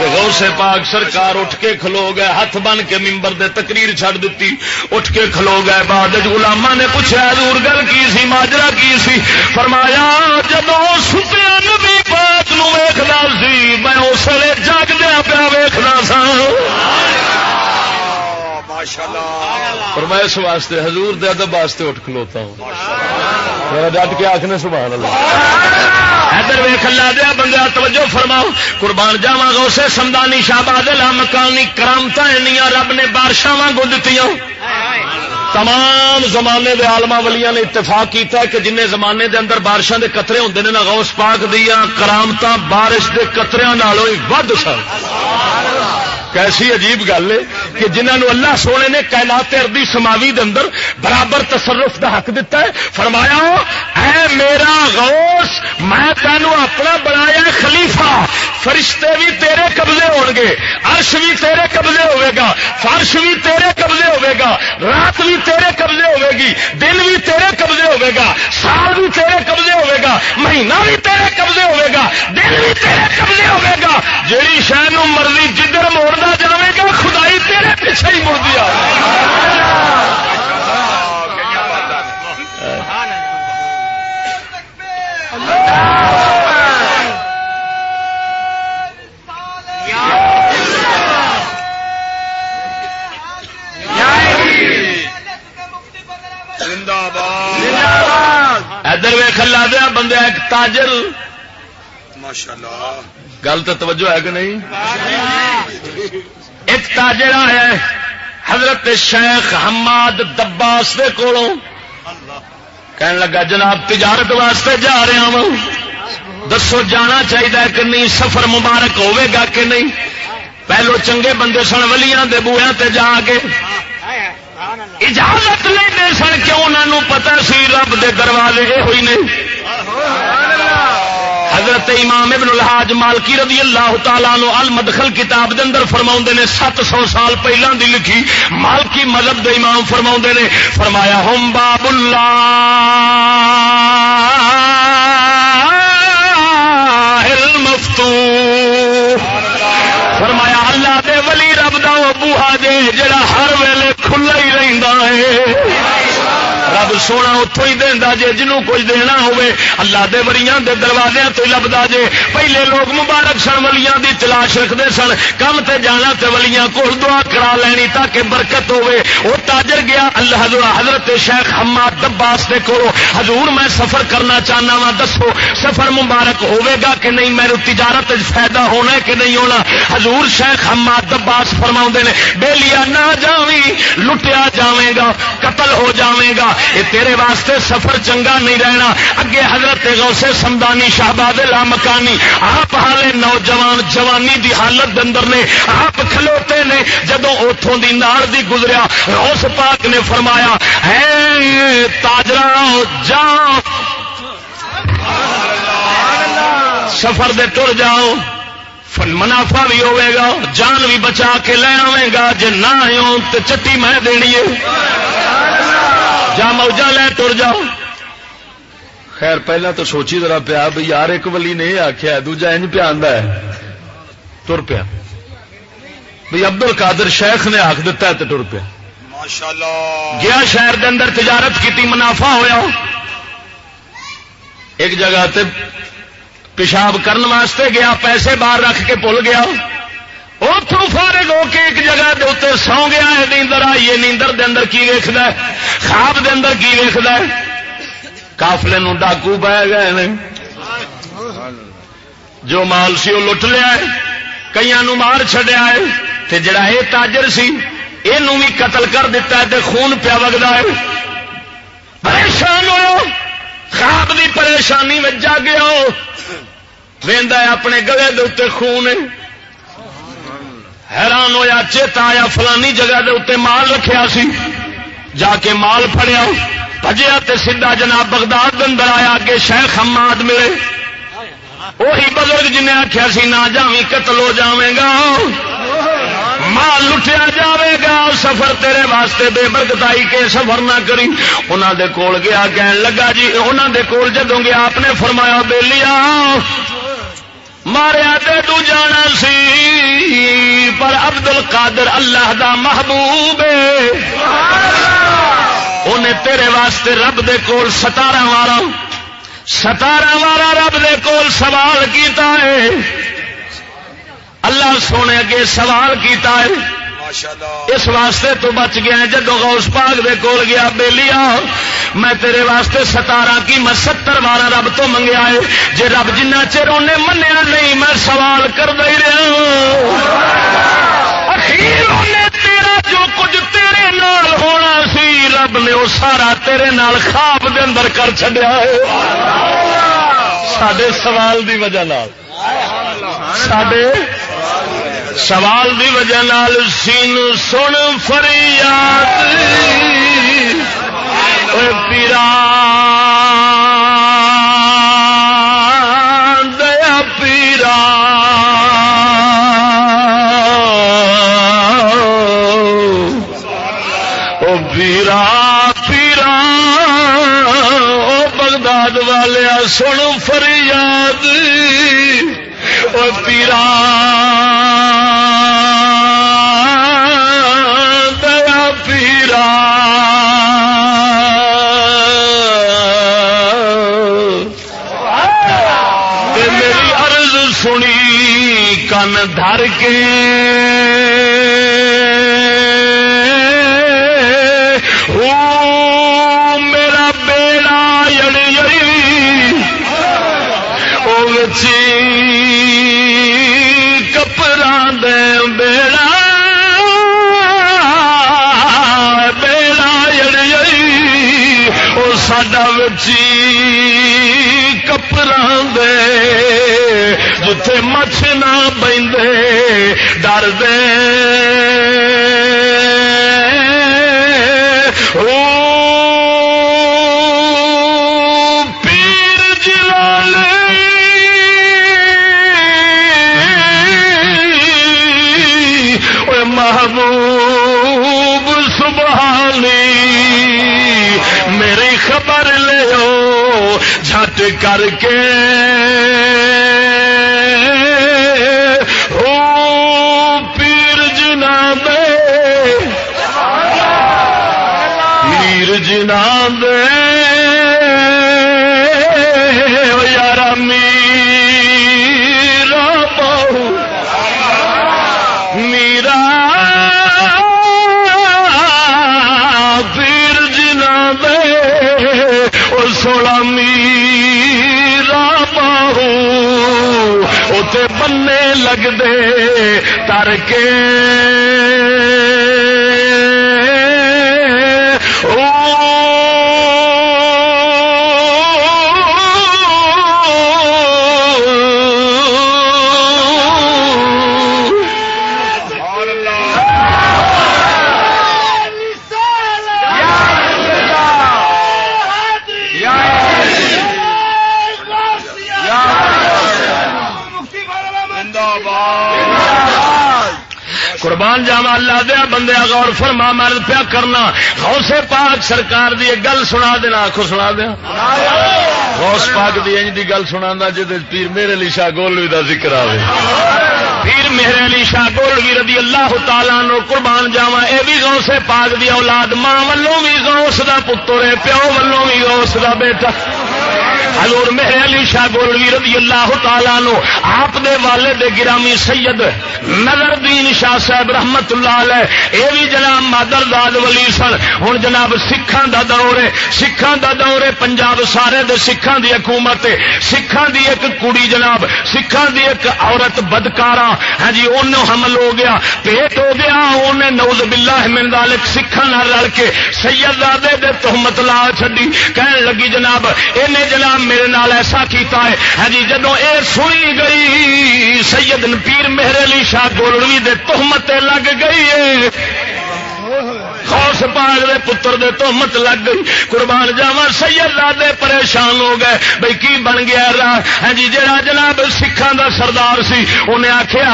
غوث پاک سرکار اٹھ کے کھلو گئے، ہاتھ بن کے ممبر دے تقریر چھڑ دیتی اٹھ کے کھلو گئے، بعد گلاما نے پوچھا دور گل کی سی، ماجرا کی سی؟ فرمایا، جب ستیا نبی پاک نو ویخنا سی، میں اس ویلے جگدیا پیا ویخنا سا اور میں اس واسطے حضور دے ادب واسطے اٹھ کھلوتا ہوں. میرا ڈٹ کے آخنے سبحان اللہ ادھر ویخ اللہ دیا بندہ توجہ فرماؤ. قربان جاوا گا اسے سمدانی شہباد مکانی کرامت رب نے بارشاں وانگو دیتی تمام زمانے دے آلما ولیاں نے اتفاق کیتا ہے کہ جن زمانے دے اندر بارشاں دے قطرے ہوندے نے نا غوث پاک دیا کرامت بارش دے قطریاں نالوں ہی ود سن. کیسی عجیب گل ہے۔ کہ جنہوں اللہ سونے نے کائنات اردی سماوی دے اندر برابر تصرف دا حق دیتا ہے، فرمایا، اے میرا غوث، میں تینوں اپنا بنایا خلیفہ، فرشتے بھی تیرے قبضے ہو گے، عرش بھی تیرے قبضے ہوئے گا، فرش بھی تیرے قبضے ہوئے گا، رات بھی تیرے قبضے ہوئے گی، دن بھی تیرے قبضے ہوئے گا، سال بھی تیرے قبضے ہوئے گا، مہینہ بھی تیرے قبضے ہوئے گا، دن بھی تیرے قبضے ہوئے گا۔ جیڑی شہر مرضی جدھر موڑنا جائے گا، خدائی تیرے پیچھے ہی مڑ دیا۔ ادھر وے کلا دیا بندے ایک تاجر۔ ماشاء اللہ گل تو توجہ ہے کہ نہیں؟ ایک تاجر آیا حضرت شیخ حماد دباس دے کولوں۔ کہنے لگا، جناب، تجارت واسطے جا رہا ہوں دسو، جانا چاہیے کہ نہیں، سفر مبارک ہوے گا کہ نہیں؟ پہلو چنگے بندے سن، ولیاں دے بویا تے جا کے۔ اجازت لینے سن کیوں انہوں پتا سی رب دے دروازے یہ ہوئی نہیں حضرت امام ابن الحاج مالکی رضی اللہ تعالیٰ نو المدخل کتاب دے اندر فرما نے، سات سو سال پہلے دی لکھی مالکی مذہب دے امام فرما نے، فرمایا ہوم باب اللہ مفتو فرمایا، اللہ دے ولی رب دا بوہا دے جڑا ہر ویلے کھلا ہی رہندا ہے۔ رب سونا اتوں ہی دینا جے، جنوں کچھ دینا ہوے اللہ دے وریاں دے دروازے تو لبدا جے۔ پہلے لوگ مبارک سن، ولیاں دی تلاش رکھتے سن، کم تے جانا تے ولیاں کول دعا کرا لینی تاکہ برکت ہوے وہ تاجر گیا، اللہ حضرت شیخ حماد دباس دے کولو۔ حضور، میں سفر کرنا چاہنا وا دسو سفر مبارک ہوے گا کہ نہیں؟ میرے تجارت فائدہ ہونا ہے کہ نہیں ہونا؟ حضور شیخ حماد دباس فرما نے بے لیا نہ جاوی لٹیا جاوے گا، قتل ہو جاوے گا۔ یہ تیرے واسطے سفر چنگا نہیں رہنا۔ اگے حضرت غوث سمدانی شہباد لا مکانی آپ حالے نوجوان جوانی دی حالت اندر نے، آپ کھلوتے نے جدو اتوں دی نار دی گزریا، غوث پاک نے فرمایا ہے تاجرا، جا۔ سفر دے ٹر جاؤ منافع بھی ہوے گا، جان بھی بچا کے لے آئے گا جی نہ چٹی میں دینی ہے۔ جا موجا لے تر جاؤ۔ خیر پہلا تو سوچی ذرا پیا بھائی یار ایک ولی نے یہ آخیا دوجا انج پیا ہے۔ تر پیا۔ بھائی ابدل کادر شیخ نے آخ دتا ہے تو تر پیا۔ گیا شہر دے اندر تجارت کی منافع ہویا۔ ایک جگہ تے پیشاب کرن واسطے گیا پیسے باہر رکھ کے بھول گیا۔ اتوں فارغ ہو کے ایک جگہ دے اتنے سو گیا ہے، نیندر آئیے نیندر دے اندر کی ویکد خواب دے اندر کی ویکد کافلے نو ڈاکو پی گئے نے۔ جو مال سی وہ لٹ لیا ہے کئی مار چڈیا ہے۔ تے جڑا یہ تاجر سی یہ بھی قتل کر دیتا ہے تے خون پیا وگتا ہے۔ پریشان ہو۔ خواب دی پریشانی میں جا گیا وہدا ہے اپنے گلے دے اتنے خون حیران ہویا، چیتا آیا، فلانی جگہ دے اتنے مال رکھیا سی۔ جا کے مال فڑیا پجیا تے سیدا جناب بغداد اندر آیا کہ شیخ حماد ملے۔ وہی بزرگ جنہیں آخیا سی، نہ جاوی قتل ہو جاوے گا۔ مال لٹیا جاوے گا، سفر تیرے واسطے بے برکتائی کے سفر نہ کری۔ انہوں دے کول گیا، کہن لگا جی انہوں دے کول جدوں گیا، آپ نے فرمایا، بے لیا۔ ماریا تو جانا سی، پر ابدل قادر اللہ دا محبوب انہیں تیرے واسطے رب دے کول ستارہ مارا ستارہ مارا رب دے کول سوال کیتا ہے۔ اللہ سونے اگے سوال کیتا ہے۔ اس واسطے تو بچ گیا جدو غوث پاک دے کول گیا بے لیا میں تیرے واسطے ستارہ کی میں ستر بار رب تو منگیا ہے۔ جے رب جنہ چر انہیں منیا نہیں میں سوال کر دے رہا اخیر تیرا جو کچھ تیرے نال ہونا سی رب نے وہ سارا تیرے نال خواب دے اندر کر چڈیا ہے۔ سڈے سوال دی وجہ سڈے سوال دی وجہ نال سین سن فریاد پیرا دیا پیرا پیرا پیرا بغداد والیا سن فریاد پیرا دھر کے میرا بیڑا یعنی یڑی چی کپڑا دے بیڑا بیڑا یڑی وہ ساڈا بچی کپڑا دے، جتھے مچھ لو جھٹ کر کے۔ لگ دے تر کے اللہ دیا بندے غور فرما مرد پیا کرنا۔ غوث پاک سرکار دی گل سنا دینا آخو سنا دیا غوث پاک دی انج دی گل سنا جی پیر میرے علی شاہ گولوی دا ذکر آئے پیر میرے علی شاہ گولوی رضی اللہ تعالیٰ نو قربان جاوا اے بھی غوث پاک دی اولاد، ماں ولوں بھی غوث دا پتر ہے پیو ولوں بھی غوث دا بیٹا۔ حضور میرے علی شاہ گولوی رضی اللہ تعالیٰ نو آپ دے والد گرامی سید نظر دین شاہ صاحب رحمت اللہ علیہ، اے بھی جناب مادر داد ولی سن۔ ہوں جناب سکھان دا دور ہے سکھان دا دور ہے پنجاب سارے دے سکھان دی حکومت سکھان دی ایک کڑی جناب سکھان دی ایک عورت بدکارا ہاں جی انہوں حمل ہو گیا، پیٹ ہو گیا انہیں نوز باللہ من ذالک سکھان رل کے سید زادے دے تہمت لا چھڈی۔ کہن لگی جناب انہیں جناب میرے نال ایسا کیتا ہے۔ ہاں جی جدو اے سنی گئی، سید پیر مہر علی شاہ گولوی دے تہمت لگ گئی ہے۔ خوش پاگ دے پتر دے تو مت لگ گئی۔ قربان جاوا سید دے پریشان ہو گئے۔ بھائی کی بن گیا راہ؟ ہاں جی جڑا جناب سکھان دا سردار سی انہیں آخیا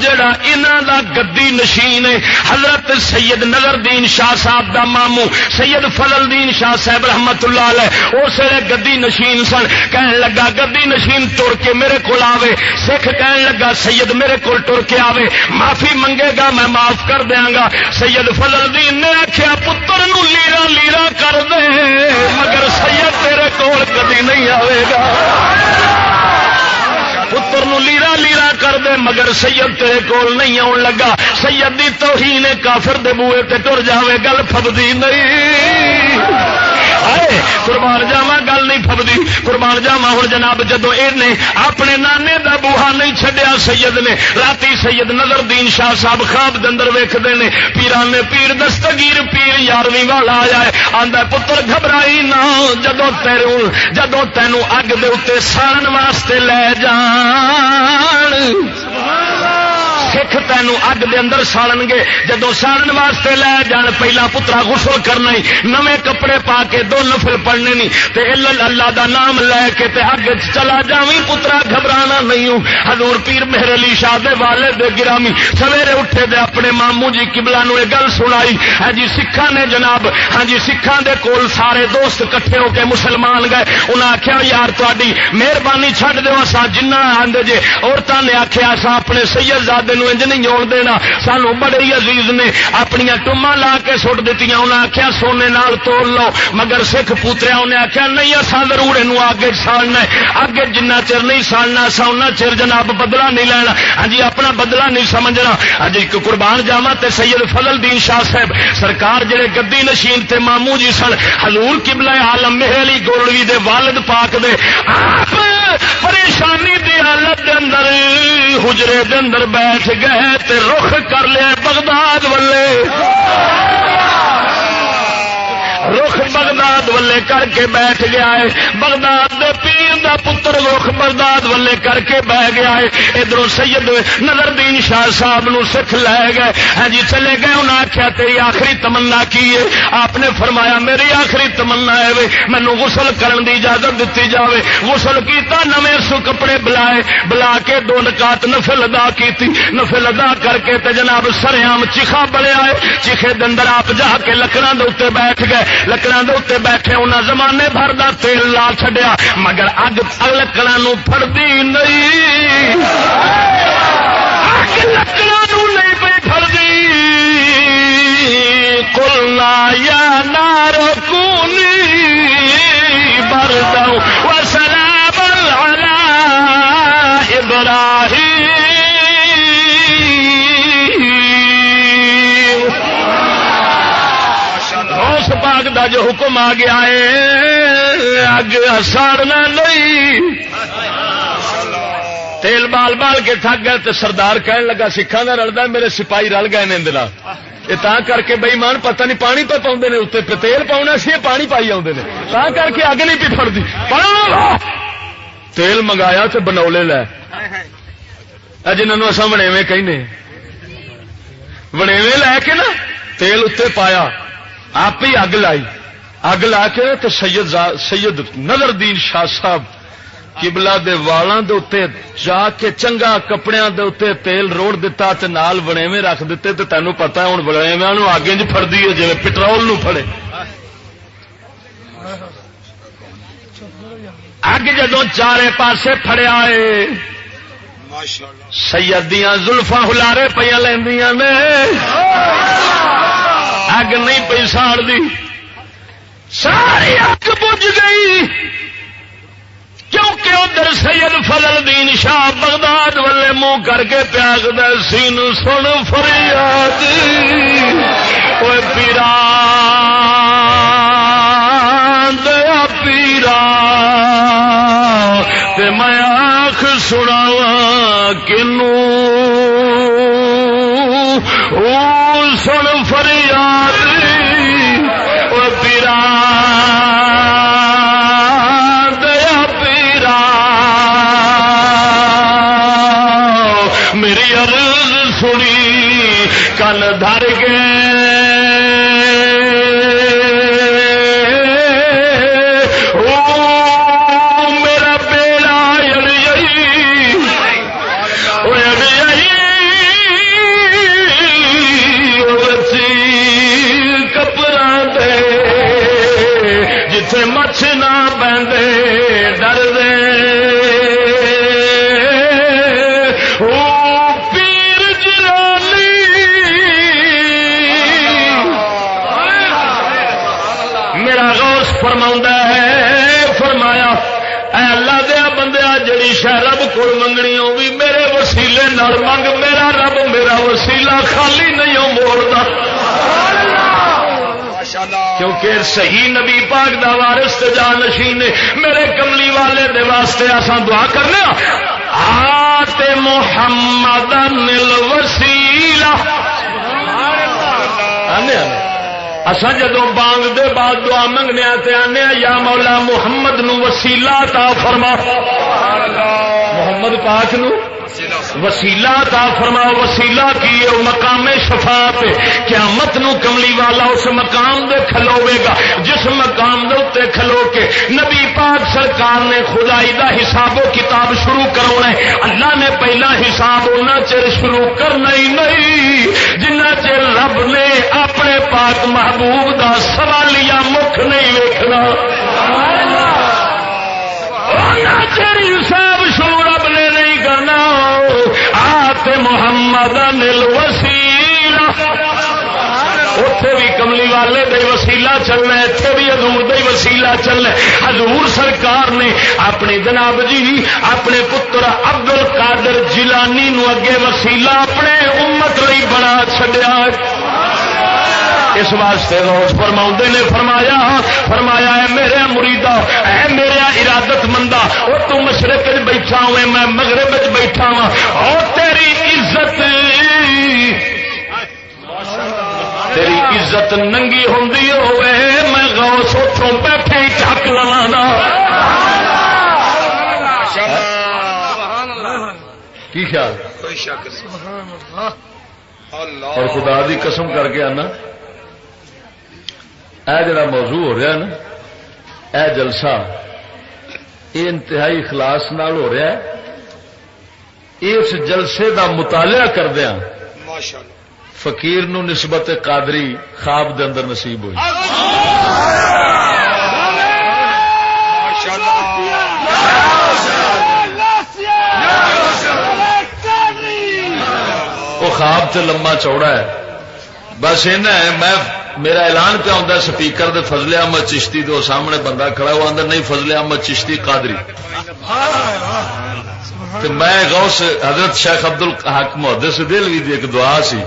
جڑا انہاں دا گدی نشین ہے، حضرت سید نظر دین شاہ صاحب دا مامو سید فضل دین شاہ صاحب رحمت اللہ علیہ اس ویلے گدی نشین سن۔ کہن لگا، گدی نشین تر کے میرے کو آوے۔ سکھ کہن لگا، سید میرے کو ٹر کے آوے۔ معافی منگے گا، میں معاف کر دیا گا۔ سید فضل دین نے آخیا پتر نو لیرا لیرا کر دے مگر سید تیرے کول کدی نہیں آئے گا۔ پتر نو لیرا لیرا کر دے، مگر سید تیرے کول نہیں آن لگا۔ سید دی توہین کافر دے بوئے تے ٹر جاوے، گل فبدی نہیں۔ ہائے قربان جاوا گل نہیں فبدی قربان جاوا ہوں جناب جدو یہ اپنے نانے دا بوہا نہیں چڈیا سید نے رات سید نظر دین شاہ صاحب خواب دندر ویکتے ہیں پیران نے پیر دستگیر پیر یارویں والا آیا ہے آدھا پتر گھبرائی نہ جدو تیروں جدو تینوں اگ دے اتنے ساڑن واسطے لے جان سکھ تین اگ دے اندر ساڑن گے جدو ساڑن واسطے لے جان پہلا پترا غسل کرنا نمے کپڑے پا کے دو نفل پڑھنے نہیں تے اللہ دا نام لے کے تے اگ چلا جاوی پترا گھبرانا نہیں ہوں حضور پیر مہر علی شاہ دے والے دے گرامی سویرے اٹھے دے اپنے ماموں جی کبلا نو گل سنائی ہاں جی سکھا نے جناب ہاں جی سکھان دے کول سارے دوست کٹھے ہو کے مسلمان گئے انہیں آخیا یار تاری مہربانی چھڈ دو سا جنہ آدھے جے عورتوں نے آخیا سا اپنے سید زادے نو انج نہیں جوڑ دینا۔ سانو بڑے ہی عزیز نے اپنی ٹوما لا کے سٹ دیتی انہیں آخیا سونے نال تول لو۔ مگر سکھ پوتریا انہیں آخیا نہیں اصا ضرور یہ آگے ساڑنا اگے جنہ چر نہیں ساڑنا اصا ان چر جناب بدلا نہیں لینا۔ ہاں جی اپنا بدلا نہیں سمجھنا۔ ہاں جی قربان جاوا تے سید فضل دین شاہ صاحب۔ سرکار جڑے گدی نشین تے مامو جی سن، حضور قبلہ عالم مہلی گولوی دے والد پاک دے۔ آپ پریشانی دی حالت دے اندر، حجرے دے اندر بیٹھ گئے تے رخ کر لیا بغداد ولے رخ بغداد ولے کر کے بیٹھ گیا ہے۔ بغداد دے پیر دا پتر رخ بغداد ولے کر کے بہ گیا ہے۔ ادھر سید نظر دین شاہ صاحب نو سکھ لے گئے۔ ہاں جی چلے گئے انہیں آخیا تیری آخری تمنا کی ہے؟ آپ نے فرمایا، میری آخری تمنا ہے مینو غسل کرن دی اجازت دیتی جاوے۔ غسل کیتا، نویں سو کپڑے بلائے۔ بلا کے دو نکات نفل ادا کی نفل ادا کر کے تے جناب سریام چیخا بڑے آئے چیخے دندر آپ جا کے لکڑا دے بیٹھ گئے۔ لکڑا دے بیٹھے انہیں زمانے بھر کا تیل لا چڈیا مگر اگ لکڑا فردی نہیں۔ لکڑا نہیں پی فردی کلنا یا نار کونی بر دوں۔ سلام ابراہیم۔ دا جو حکم آ گیا ہے، اگ ساڑنا نہیں۔ تیل بال بال کے تھک گئے تو سردار کہن لگا سکھان کا رلدا، میرے سپاہی رل گئے نے دلا یہ تا کر کے بئی مان پتہ نہیں پانی پہ پاؤں نے اتنے تیل پاؤنا سی پانی پائی آدھے تا کر کے اگ نہیں پی فردی تیل منگایا تو بنولے لے۔ جنہوں اصا بنےوے کہنے بنےوے لے کے نا، تیل اتنے پایا۔ آپ ہی اگ لائی۔ اگ لا کے تو سید سید نظر دین شاہ صاحب کبلا دے والاں دے اتے جا کے چنگا کپڑے دے اتے تیل روڑ دیتا تے نال بنےویں رکھ دیتے تے تینوں پتا ہوں بنےویں نو آگے چ فردی ہے جی پٹرول نو فڑے اگ جدو چارے پاسے فڑیا ہے، سیدیاں زلفا ہلارے پہ لینیا نے۔ اگ نہیں پی ساڑ دی ساری اگ بج گئی۔ کیونکہ ادھر سید فضل دین شاہ بغداد والے منہ کر کے پیاگ سین سن فریاد۔ پیرا دیا پیرا میں آخ سناوا کنو پل دھر کیونکہ صحیح نبی پاک دا وارث جا نشی نے، میرے کملی والے دے واسطے آسان دعا کرنے ہاں۔ آتے محمد نل وسیلا اصا جدو بانگ دے بعد دعا منگنے ہاں تے آنے ہاں، یا مولا محمد نو وسیلہ تا فرما۔ محمد پاک نو؟ وسیلہ تا فرما وسیلہ کی ہے مقام شفاعت قیامت نو کملی والا اس مقام دے کھلوے گا، جس مقام دے اتنے کھلو کے نبی پاک سرکار نے خدائی دا حساب و کتاب شروع کرنا ہے۔ اللہ نے پہلا حساب اُنہ چر شروع کرنا ہی نہیں، جنہ چر رب نے اپنے پاک محبوب دا سوالیہ مکھ نہیں ویکنا چر حساب محمد اتے بھی کملی والے دے وسیلہ چلنا اتنے بھی ہزور دے وسیلہ چلنا ہزور سرکار نے اپنے جناب جی اپنے پتر ابدل کادر جیلانی نو اگے وسیلہ اپنے امت لی بڑا چڈیا اس واسطے روز فرما نے فرمایا فرمایا ہے میرے مریدا اے میرا ارادت مندا وہ تو مشرق بیٹھا ہوئے میں مغرب بیٹھا وا اور تیری عزت تیری عزت ننگی ہوں ہوئے میں غوث اتوں بیٹھے چک لوا کی خیال؟ اور خدا دی قسم کر کے آنا۔ اے جڑا موضوع ہو رہا نا، اے جلسہ یہ انتہائی خلاص نال ہو رہا ہے۔ اس جلسے دا مطالعہ کردیا فقیر نو نسبت قادری خواب دے اندر نصیب ہوئی۔ وہ خواب تے لما چوڑا ہے۔ بس ہے، میں میرا اعلان پہ آتا سپیکر دے فضل احمد چشتی دو سامنے بندہ کھڑا ہوا اندر نہیں، فضل احمد چشتی قادری۔ تو میں غوث حضرت شیخ ابد الحق محدث دل بھی ایک دعا سی۔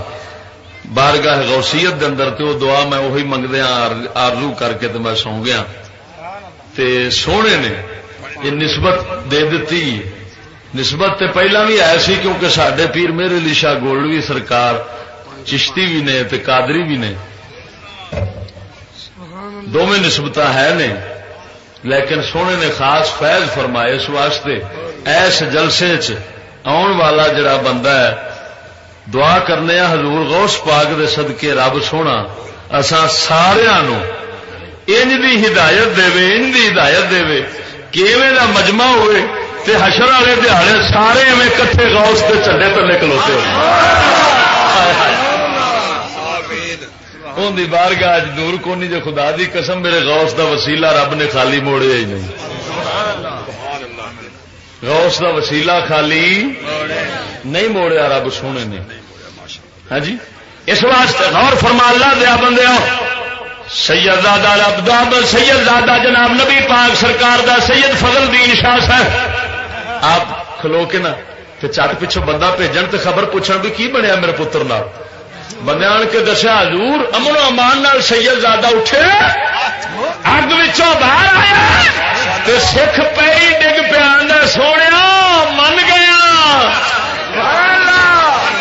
بارگاہ غوثیت دے اندر تے وہ دعا میں وہی منگدیا آرزو کر کے تو میں سو گیا۔ تے سونے نے یہ نسبت دے دیتی نسبت تے پہلا بھی آیا سی کیونکہ سڈے پیر میرے لیشا گولڈوی سرکار، چشتی بھی نے تے قادری بھی نے۔ دونوں نسبت ہے نے، لیکن سونے نے خاص فیض فرمائے اس واسطے، ایس جلسے چ آن والا جڑا بندہ ہے، دعا کرنے حضور غوث پاک دے صدقے رب سونا اسا سارا انج دی ہدایت دے انج دی ہدایت دے کہ دا مجمع ہوئے تے حشر والے دہاڑے سارے ایویں کٹھے غوث تے چڈے تلے کلوتے ہوئے ان کی بارگاہ دور کونی جو خدا دی قسم میرے غوث دا وسیلہ رب نے خالی موڑیا ہی نہیں۔ غوث دا وسیلہ خالی نہیں موڑیا، رب سونے نے۔ ہاں جی؟ اس واسطے غور فرما، اللہ دیا بندے سید زادہ سید زادہ جناب نبی پاک سرکار دا، سید فضل دین شاہ صاحب۔ آپ کھلو کے نا چٹ پچھو بندہ بھیجن تو خبر پوچھ بھی کی بنیا میرے پتر نال؟ بندے آن کے دسیا، حضور امن و امان نال سید زیادہ اٹھے، اگ باہر آیا سکھ پہ ڈگ پیا سونے من گیا۔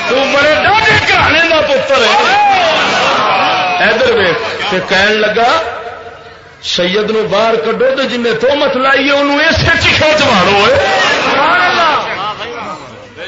تو بڑے ڈاڈے گھرانے کا پتر ہے۔ ادھر ویخ کہن لگا، سید نو باہر کڈو تو جن تو مت لائیے انہوں اسے چکھا چواڑو ہے۔